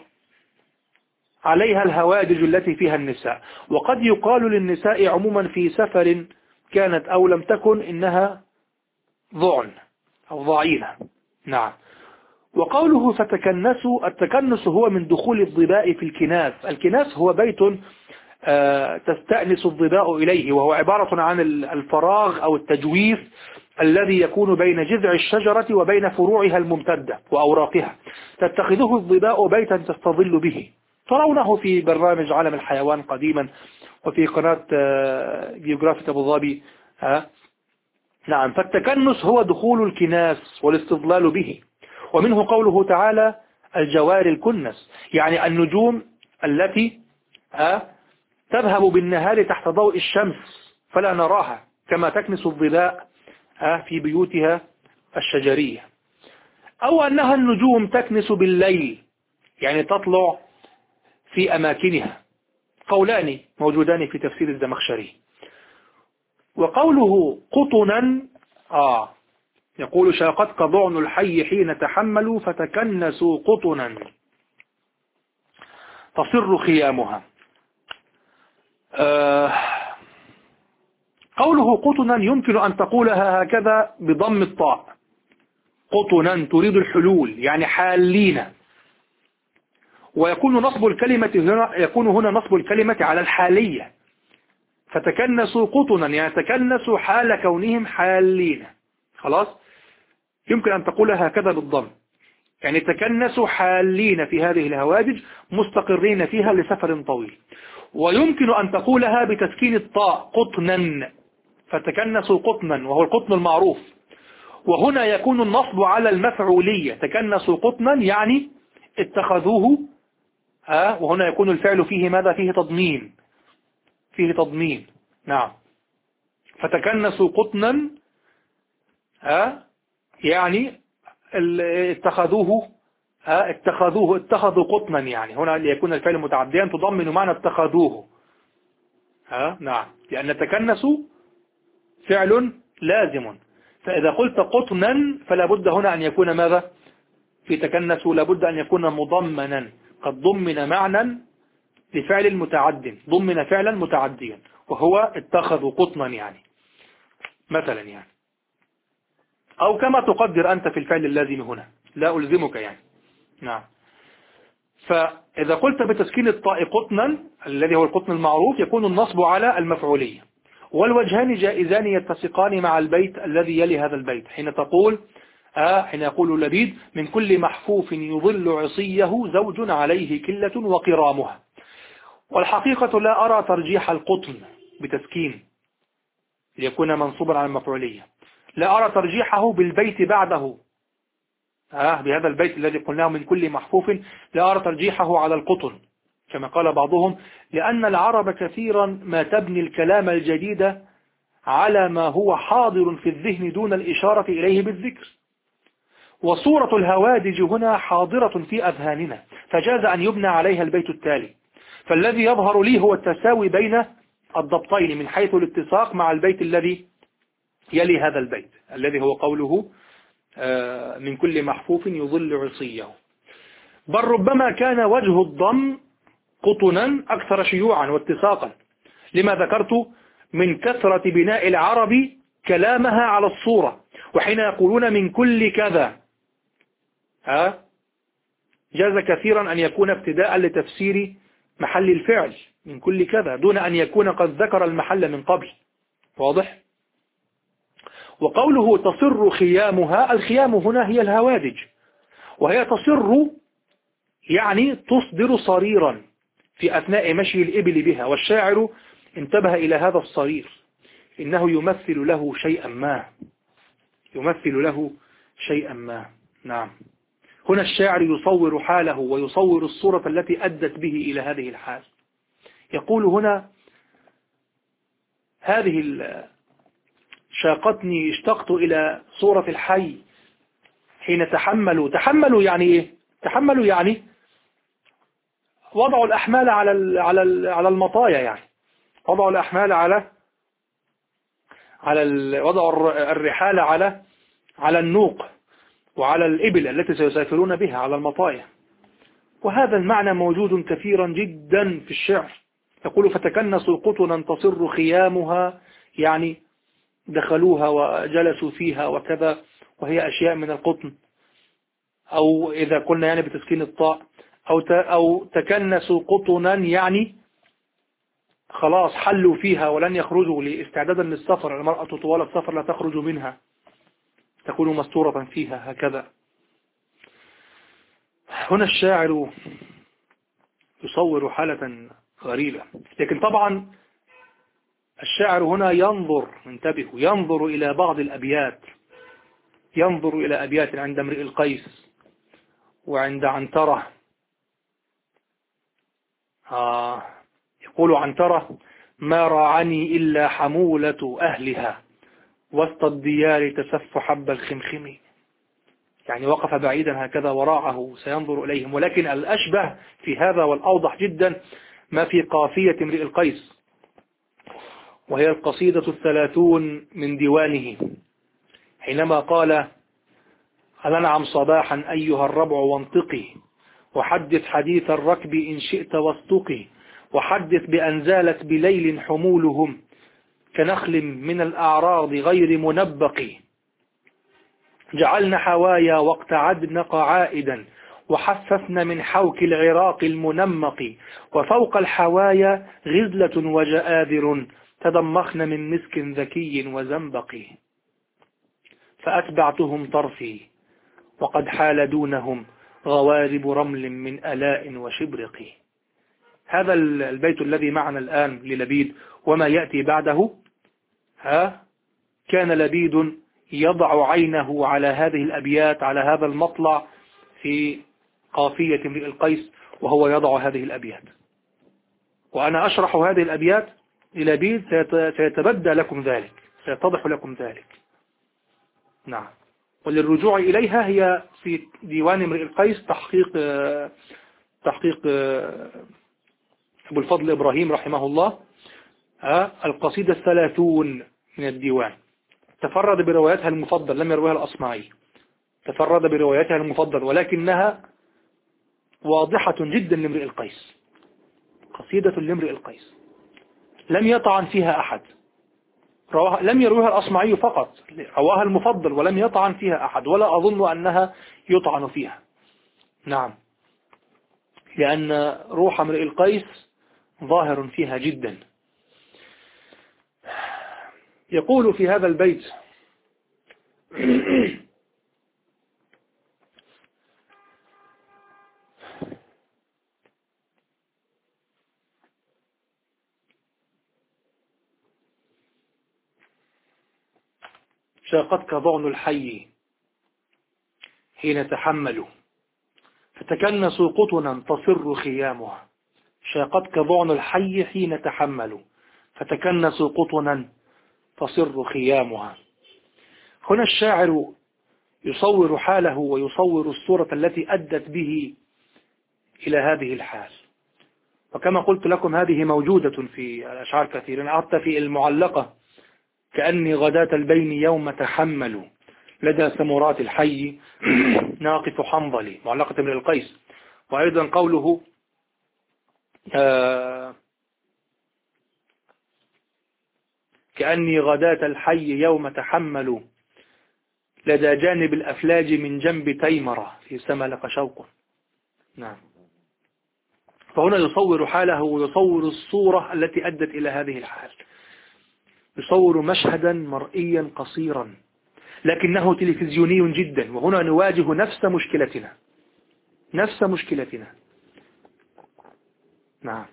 عليها الهوادج التي فيها النساء. وقد يقال للنساء عموما في سفر كانت أو لم تكن إنها ضعن أو ضعينة. نعم. وقوله فتكنسوا التكنس هو من دخول الضباء في الكناس. الكناس هو بيت تستأنس الضباء إليه وهو عبارة عن الفراغ أو التجويف الذي يكون بين جذع الشجرة وبين فروعها الممتدة وأوراقها. تتخذه الضباء بيتا تستظل به. ترونه في برنامج عالم الحيوان قديما وفي قناة آه، جيوغرافية أبو ظبي. نعم فالتكنس هو دخول الكناس والاستظلال به. ومنه قوله تعالى الجوار الكنس يعني النجوم التي تذهب بالنهار تحت ضوء الشمس فلا نراها كما تكنس الظلاء في بيوتها الشجرية. أو أنها النجوم تكنس بالليل يعني تطلع في أماكنها. قولان موجودان في تفسير الزمخشري وقوله قطنا آه يقول شاقتك ضعن الحي حين تحملوا فتكنسوا قطنا. تصر خيامها. آه قوله قطنا يمكن أن تقولها هكذا بضم الطاء. قطنا تريد الحلول يعني حالين. ويكون نصب الكلمة هنا يكون هنا نصب الكلمة على الحالية. فتكنسوا قطنا يعني تكنسوا حال كونهم حالين. خلاص؟ يمكن أن تقولها هكذا بالضم. يعني تكنسوا حالين في هذه الهواجج مستقرين فيها لسفر طويل. ويمكن أن تقولها بتسكين الطاء قطنا. فتكنسوا قطنا وهو القطن المعروف. وهنا يكون النصب على المفعولية. تكنسوا قطنا يعني اتخذوه ها وهنا يكون الفعل فيه ماذا؟ فيه تضمين. فيه تضمين. نعم. فتكنسوا قطنا ها يعني اتخذوه اتخذوه اتخذوا قطنا يعني. هنا ليكون الفعل متعديا تضمن معنى اتخذوه. ها نعم. لأن تكنسوا فعل لازم. فإذا قلت قطنا فلا بد هنا أن يكون ماذا؟ في تكنسوا لابد أن يكون مضمنا. قد ضمن معنى لفعل متعد. ضمن فعلا متعديا. وهو اتخذوا قطنا يعني. مثلا يعني. أو كما تقدر أنت في الفعل اللازم هنا. لا ألزمك يعني. نعم. فإذا قلت بتسكين الطاء قطنا الذي هو القطن المعروف يكون النصب على المفعولية. والوجهان جائزان يتسقان مع البيت الذي يلي هذا البيت. حين تقول آه حين يقول لبيد من كل محفوف يظل عصيه زوج عليه كلة وقرامها. والحقيقة لا أرى ترجيح القطن بتسكين ليكون منصوبا على المفعولية. لا أرى ترجيحه بالبيت بعده. آه بهذا البيت الذي قلناه من كل محفوف لا أرى ترجيحه على القطن كما قال بعضهم لأن العرب كثيرا ما تبني الكلام الجديد على ما هو حاضر في الذهن دون الإشارة إليه بالذكر. وصورة الهوادج هنا حاضرة في أذهاننا فجاز أن يبنى عليها البيت التالي. فالذي يظهر لي هو التساوي بين الضبطين من حيث الاتساق مع البيت الذي يلي هذا البيت الذي هو قوله من كل محفوف يظل عصيه. بل ربما كان وجه الضم قطنا أكثر شيوعا واتساقا. لما ذكرت من كثرة بناء العرب كلامها على الصورة وحين يقولون من كل كذا. ها؟ جاز كثيرا أن يكون ابتداء لتفسير محل الفعل من كل كذا دون أن يكون قد ذكر المحل من قبل. واضح؟ وقوله تصر خيامها الخيام هنا هي الهوادج. وهي تصر يعني تصدر صريرا في أثناء مشي الإبل بها. والشاعر انتبه إلى هذا الصرير. إنه يمثل له شيئا ما. يمثل له شيئا ما. نعم. هنا الشاعر يصور حاله ويصور الصورة التي أدت به إلى هذه الحال. يقول هنا هذه شاقتني اشتقت إلى صورة الحي حين تحملوا. تحملوا يعني إيه؟ تحملوا يعني وضعوا الأحمال على على على المطايا يعني. وضعوا الأحمال على على وضعوا الرحال على على النوق وعلى الإبل التي سيسافرون بها على المطايا. وهذا المعنى موجود كثيرا جدا في الشعر. يقول فتكنسوا قطنا تصر خيامها. يعني دخلوها وجلسوا فيها وكذا وهي أشياء من القطن. أو إذا قلنا يعني بتسكين الطاء أو أو تكنسوا قطنا يعني خلاص حلوا فيها ولن يخرجوا لاستعدادا للسفر. المرأة طوال السفر لا تخرج منها. تكون مستورة فيها هكذا. هنا الشاعر يصور حالة غريبة. لكن طبعا الشاعر هنا ينظر انتبهوا ينظر إلى بعض الأبيات. ينظر إلى أبيات عند امرئ القيس وعند عنترة. آه يقول عنترة ما راعني إلا حمولة أهلها وسط الديار تسف حب الخمخم. يعني وقف بعيدا هكذا وراعه سينظر إليهم. ولكن الأشبه في هذا والأوضح جدا ما في قافية امرئ القيس. وهي القصيدة الثلاثون من ديوانه. حينما قال ألنعم صباحا أيها الربع وانطقي. وحدث حديث الركب إن شئت واستقي. وحدث بأن زالت بليل حمولهم كنخل من الأعراض غير منبق. جعلن حوايا واقتعدن قعائدا. وحففن من حوك العراق المنمق. وفوق الحوايا غزلة وجآذر تضمخن من مسك ذكي وزنبق. فأتبعتهم طرفي وقد حال دونهم غوارب رمل من ألاء وشبرق. هذا البيت الذي معنا الآن للبيد وما يأتي بعده؟ ها؟ كان لبيد يضع عينه على هذه الأبيات على هذا المطلع في قافية امرئ القيس وهو يضع هذه الأبيات. وأنا أشرح هذه الأبيات للبيد سيتبدى لكم ذلك سيتضح لكم ذلك. نعم. وللرجوع إليها هي في ديوان امرئ القيس تحقيق تحقيق أبو الفضل إبراهيم رحمه الله القصيدة الثلاثون من الديوان. تفرد بروايتها المفضل لم يرويها الأصمعي. تفرد بروايتها المفضل ولكنها واضحة جدا لامرئ القيس. قصيدة لامرئ القيس. لم يطعن فيها أحد. رواها لم يرويها الأصمعي فقط. رواها المفضل ولم يطعن فيها أحد ولا أظن أنها يطعن فيها. نعم. لأن روح امرئ القيس ظاهر فيها جدا. يقول في هذا البيت <clears throat> <clears throat> شاقتك ضعن الحي حين تحملوا فتكنسوا قطنا تصر خيامها. شاقتك ضعن الحي حين تحملوا فتكنسوا قطنا تصر خيامها. هنا الشاعر يصور حاله ويصور الصورة التي أدت به إلى هذه الحال. وكما قلت لكم هذه موجودة في الأشعار كثيرا حتى في المعلقة كأني غداة البين يوم تحمل. لدى سمرات الحي <clears throat> ناقف حنظلي معلقة من القيس. وأيضا قوله آه كأني غداة الحي يوم تحمل. لدى جانب الأفلاج من جنب تيمرة. في سملق شوق. نعم. فهنا يصور حاله ويصور الصورة التي أدت إلى هذه الحال. يصور مشهدا مرئيا قصيرا لكنه تلفزيوني جدا وهنا نواجه نفس مشكلتنا. نفس مشكلتنا. نعم.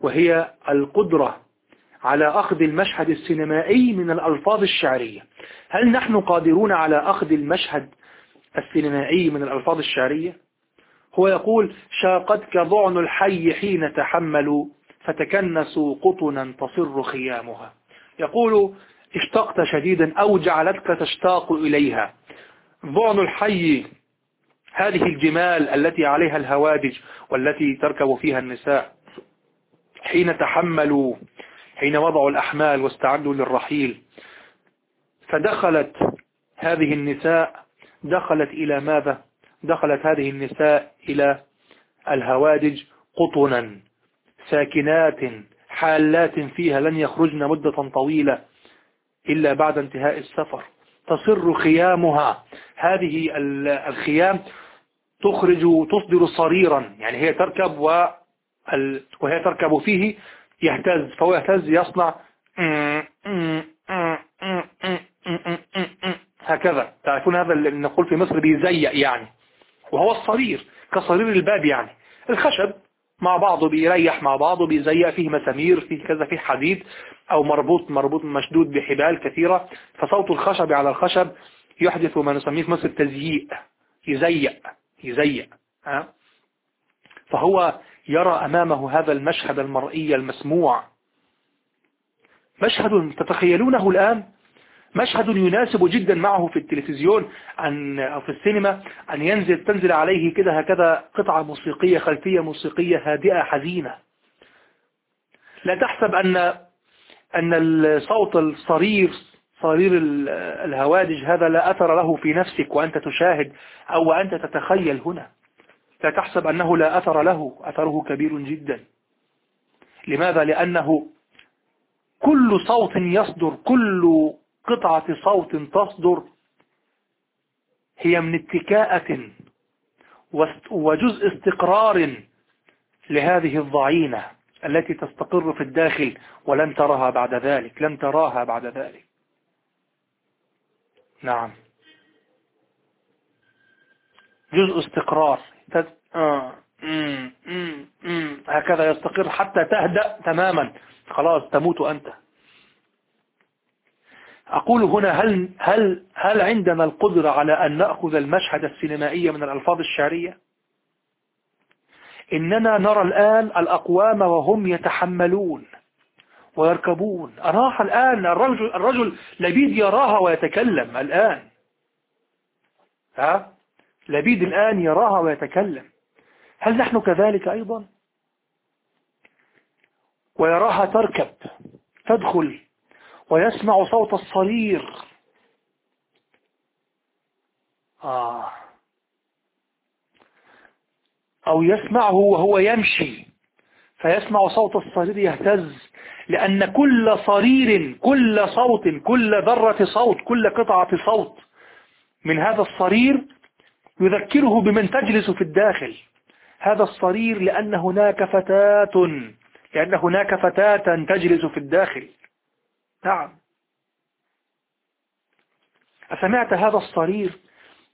وهي القدرة على أخذ المشهد السينمائي من الألفاظ الشعرية. هل نحن قادرون على أخذ المشهد السينمائي من الألفاظ الشعرية؟ هو يقول شاقتك ضعن الحي حين تحملوا فتكنسوا قطنا تصر خيامها. يقول اشتقت شديدا أو جعلتك تشتاق إليها. ضعن الحي هذه الجمال التي عليها الهوادج والتي تركب فيها النساء. حين تحملوا حين وضعوا الأحمال واستعدوا للرحيل فدخلت هذه النساء دخلت إلى ماذا؟ دخلت هذه النساء إلى الهوادج قطنا. ساكنات حالات فيها لن يخرجن مدة طويلة إلا بعد انتهاء السفر. تصر خيامها. هذه الخيام تخرج تصدر صريرا. يعني هي تركب وهي تركب فيه يهتز. فهو يهتز يصنع. هكذا. تعرفون هذا اللي نقول في مصر بيزيق يعني. وهو الصرير كصرير الباب يعني. الخشب مع بعضه بيريح مع بعضه بيزيق فيه مسامير فيه كذا فيه حديد أو مربوط مربوط مشدود بحبال كثيرة. فصوت الخشب على الخشب يحدث ما نسميه في مصر تزييق يزيق يزيق ها؟ فهو يرى أمامه هذا المشهد المرئي المسموع. مشهد تتخيلونه الآن؟ مشهد يناسب جدا معه في التلفزيون أن أو في السينما أن ينزل تنزل عليه كده هكذا قطعة موسيقية خلفية موسيقية هادئة حزينة. لا تحسب أن أن الصوت الصرير صرير الهوادج هذا لا أثر له في نفسك وأنت تشاهد أو أنت تتخيل هنا. لا تحسب أنه لا أثر له أثره كبير جدا. لماذا؟ لأنه كل صوت يصدر كل قطعة صوت تصدر هي من اتكاءة وجزء استقرار لهذه الضعينة التي تستقر في الداخل ولن تراها بعد ذلك لن تراها بعد ذلك. نعم. جزء استقرار. آه. هكذا يستقر حتى تهدأ تماما. خلاص تموت أنت. أقول هنا هل, هل, هل عندنا القدرة على أن نأخذ المشهد السينمائي من الألفاظ الشعرية؟ إننا نرى الآن الأقوام وهم يتحملون ويركبون. أراها الآن الرجل, الرجل لبيد يراها ويتكلم الآن. ها؟ لبيد الآن يراها ويتكلم. هل نحن كذلك أيضا؟ ويراها تركب تدخل ويسمع صوت الصرير آه. أو يسمعه وهو يمشي. فيسمع صوت الصرير يهتز لأن كل صرير كل صوت كل ذرة صوت كل قطعة صوت من هذا الصرير يذكره بمن تجلس في الداخل. هذا الصرير لأن هناك فتاة لأن هناك فتاة تجلس في الداخل. نعم. أسمعت هذا الصرير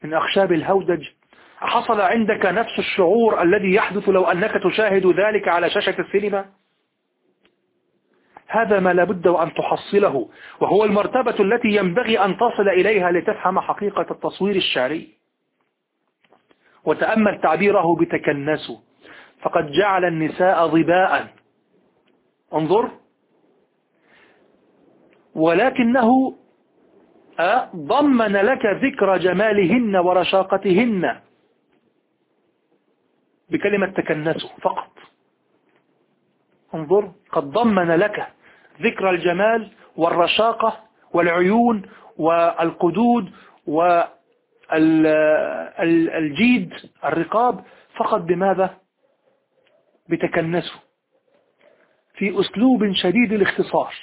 من أخشاب الهودج؟ حصل عندك نفس الشعور الذي يحدث لو أنك تشاهد ذلك على شاشة السينما؟ هذا ما لابد أن تحصله وهو المرتبة التي ينبغي أن تصل إليها لتفهم حقيقة التصوير الشعري. وتأمل تعبيره بتكنسوا فقد جعل النساء ضباء انظر. ولكنه آه، ضمن لك ذكر جمالهن ورشاقتهن بكلمة تكنسوا فقط. انظر قد ضمن لك ذكر الجمال والرشاقة والعيون والقدود والجيد الرقاب فقط بماذا؟ بتكنسوا في أسلوب شديد الاختصار.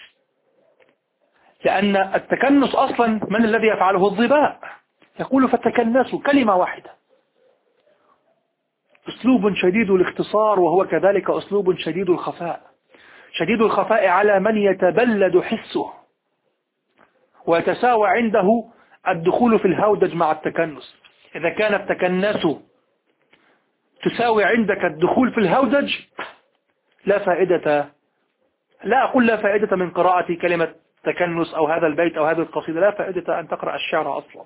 لأن التكنس أصلا من الذي يفعله؟ الضباء. يقول فتكنسوا كلمة واحدة. أسلوب شديد الاختصار وهو كذلك أسلوب شديد الخفاء. شديد الخفاء على من يتبلد حسه. ويتساوى عنده الدخول في الهودج مع التكنس. إذا كان التكنس تساوي عندك الدخول في الهودج لا فائدة لا أقول لا فائدة من قراءة كلمة تكنس أو هذا البيت أو هذه القصيدة لا فائدة أن تقرأ الشعر أصلا.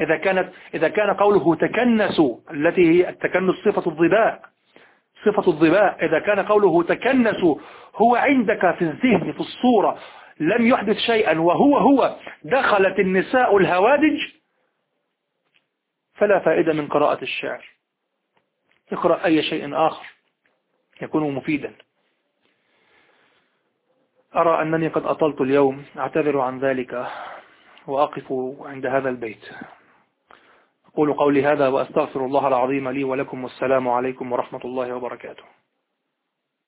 إذا كانت إذا كان قوله تكنسوا التي هي التكنس صفة الضباء صفة الضباء إذا كان قوله تكنسوا هو عندك في الذهن في الصورة لم يحدث شيئا وهو هو دخلت النساء الهوادج فلا فائدة من قراءة الشعر. اقرأ أي شيء آخر يكون مفيدا. أرى أنني قد أطلت اليوم أعتذر عن ذلك وأقف عند هذا البيت. أقول قولي هذا وأستغفر الله العظيم لي ولكم والسلام عليكم ورحمة الله وبركاته.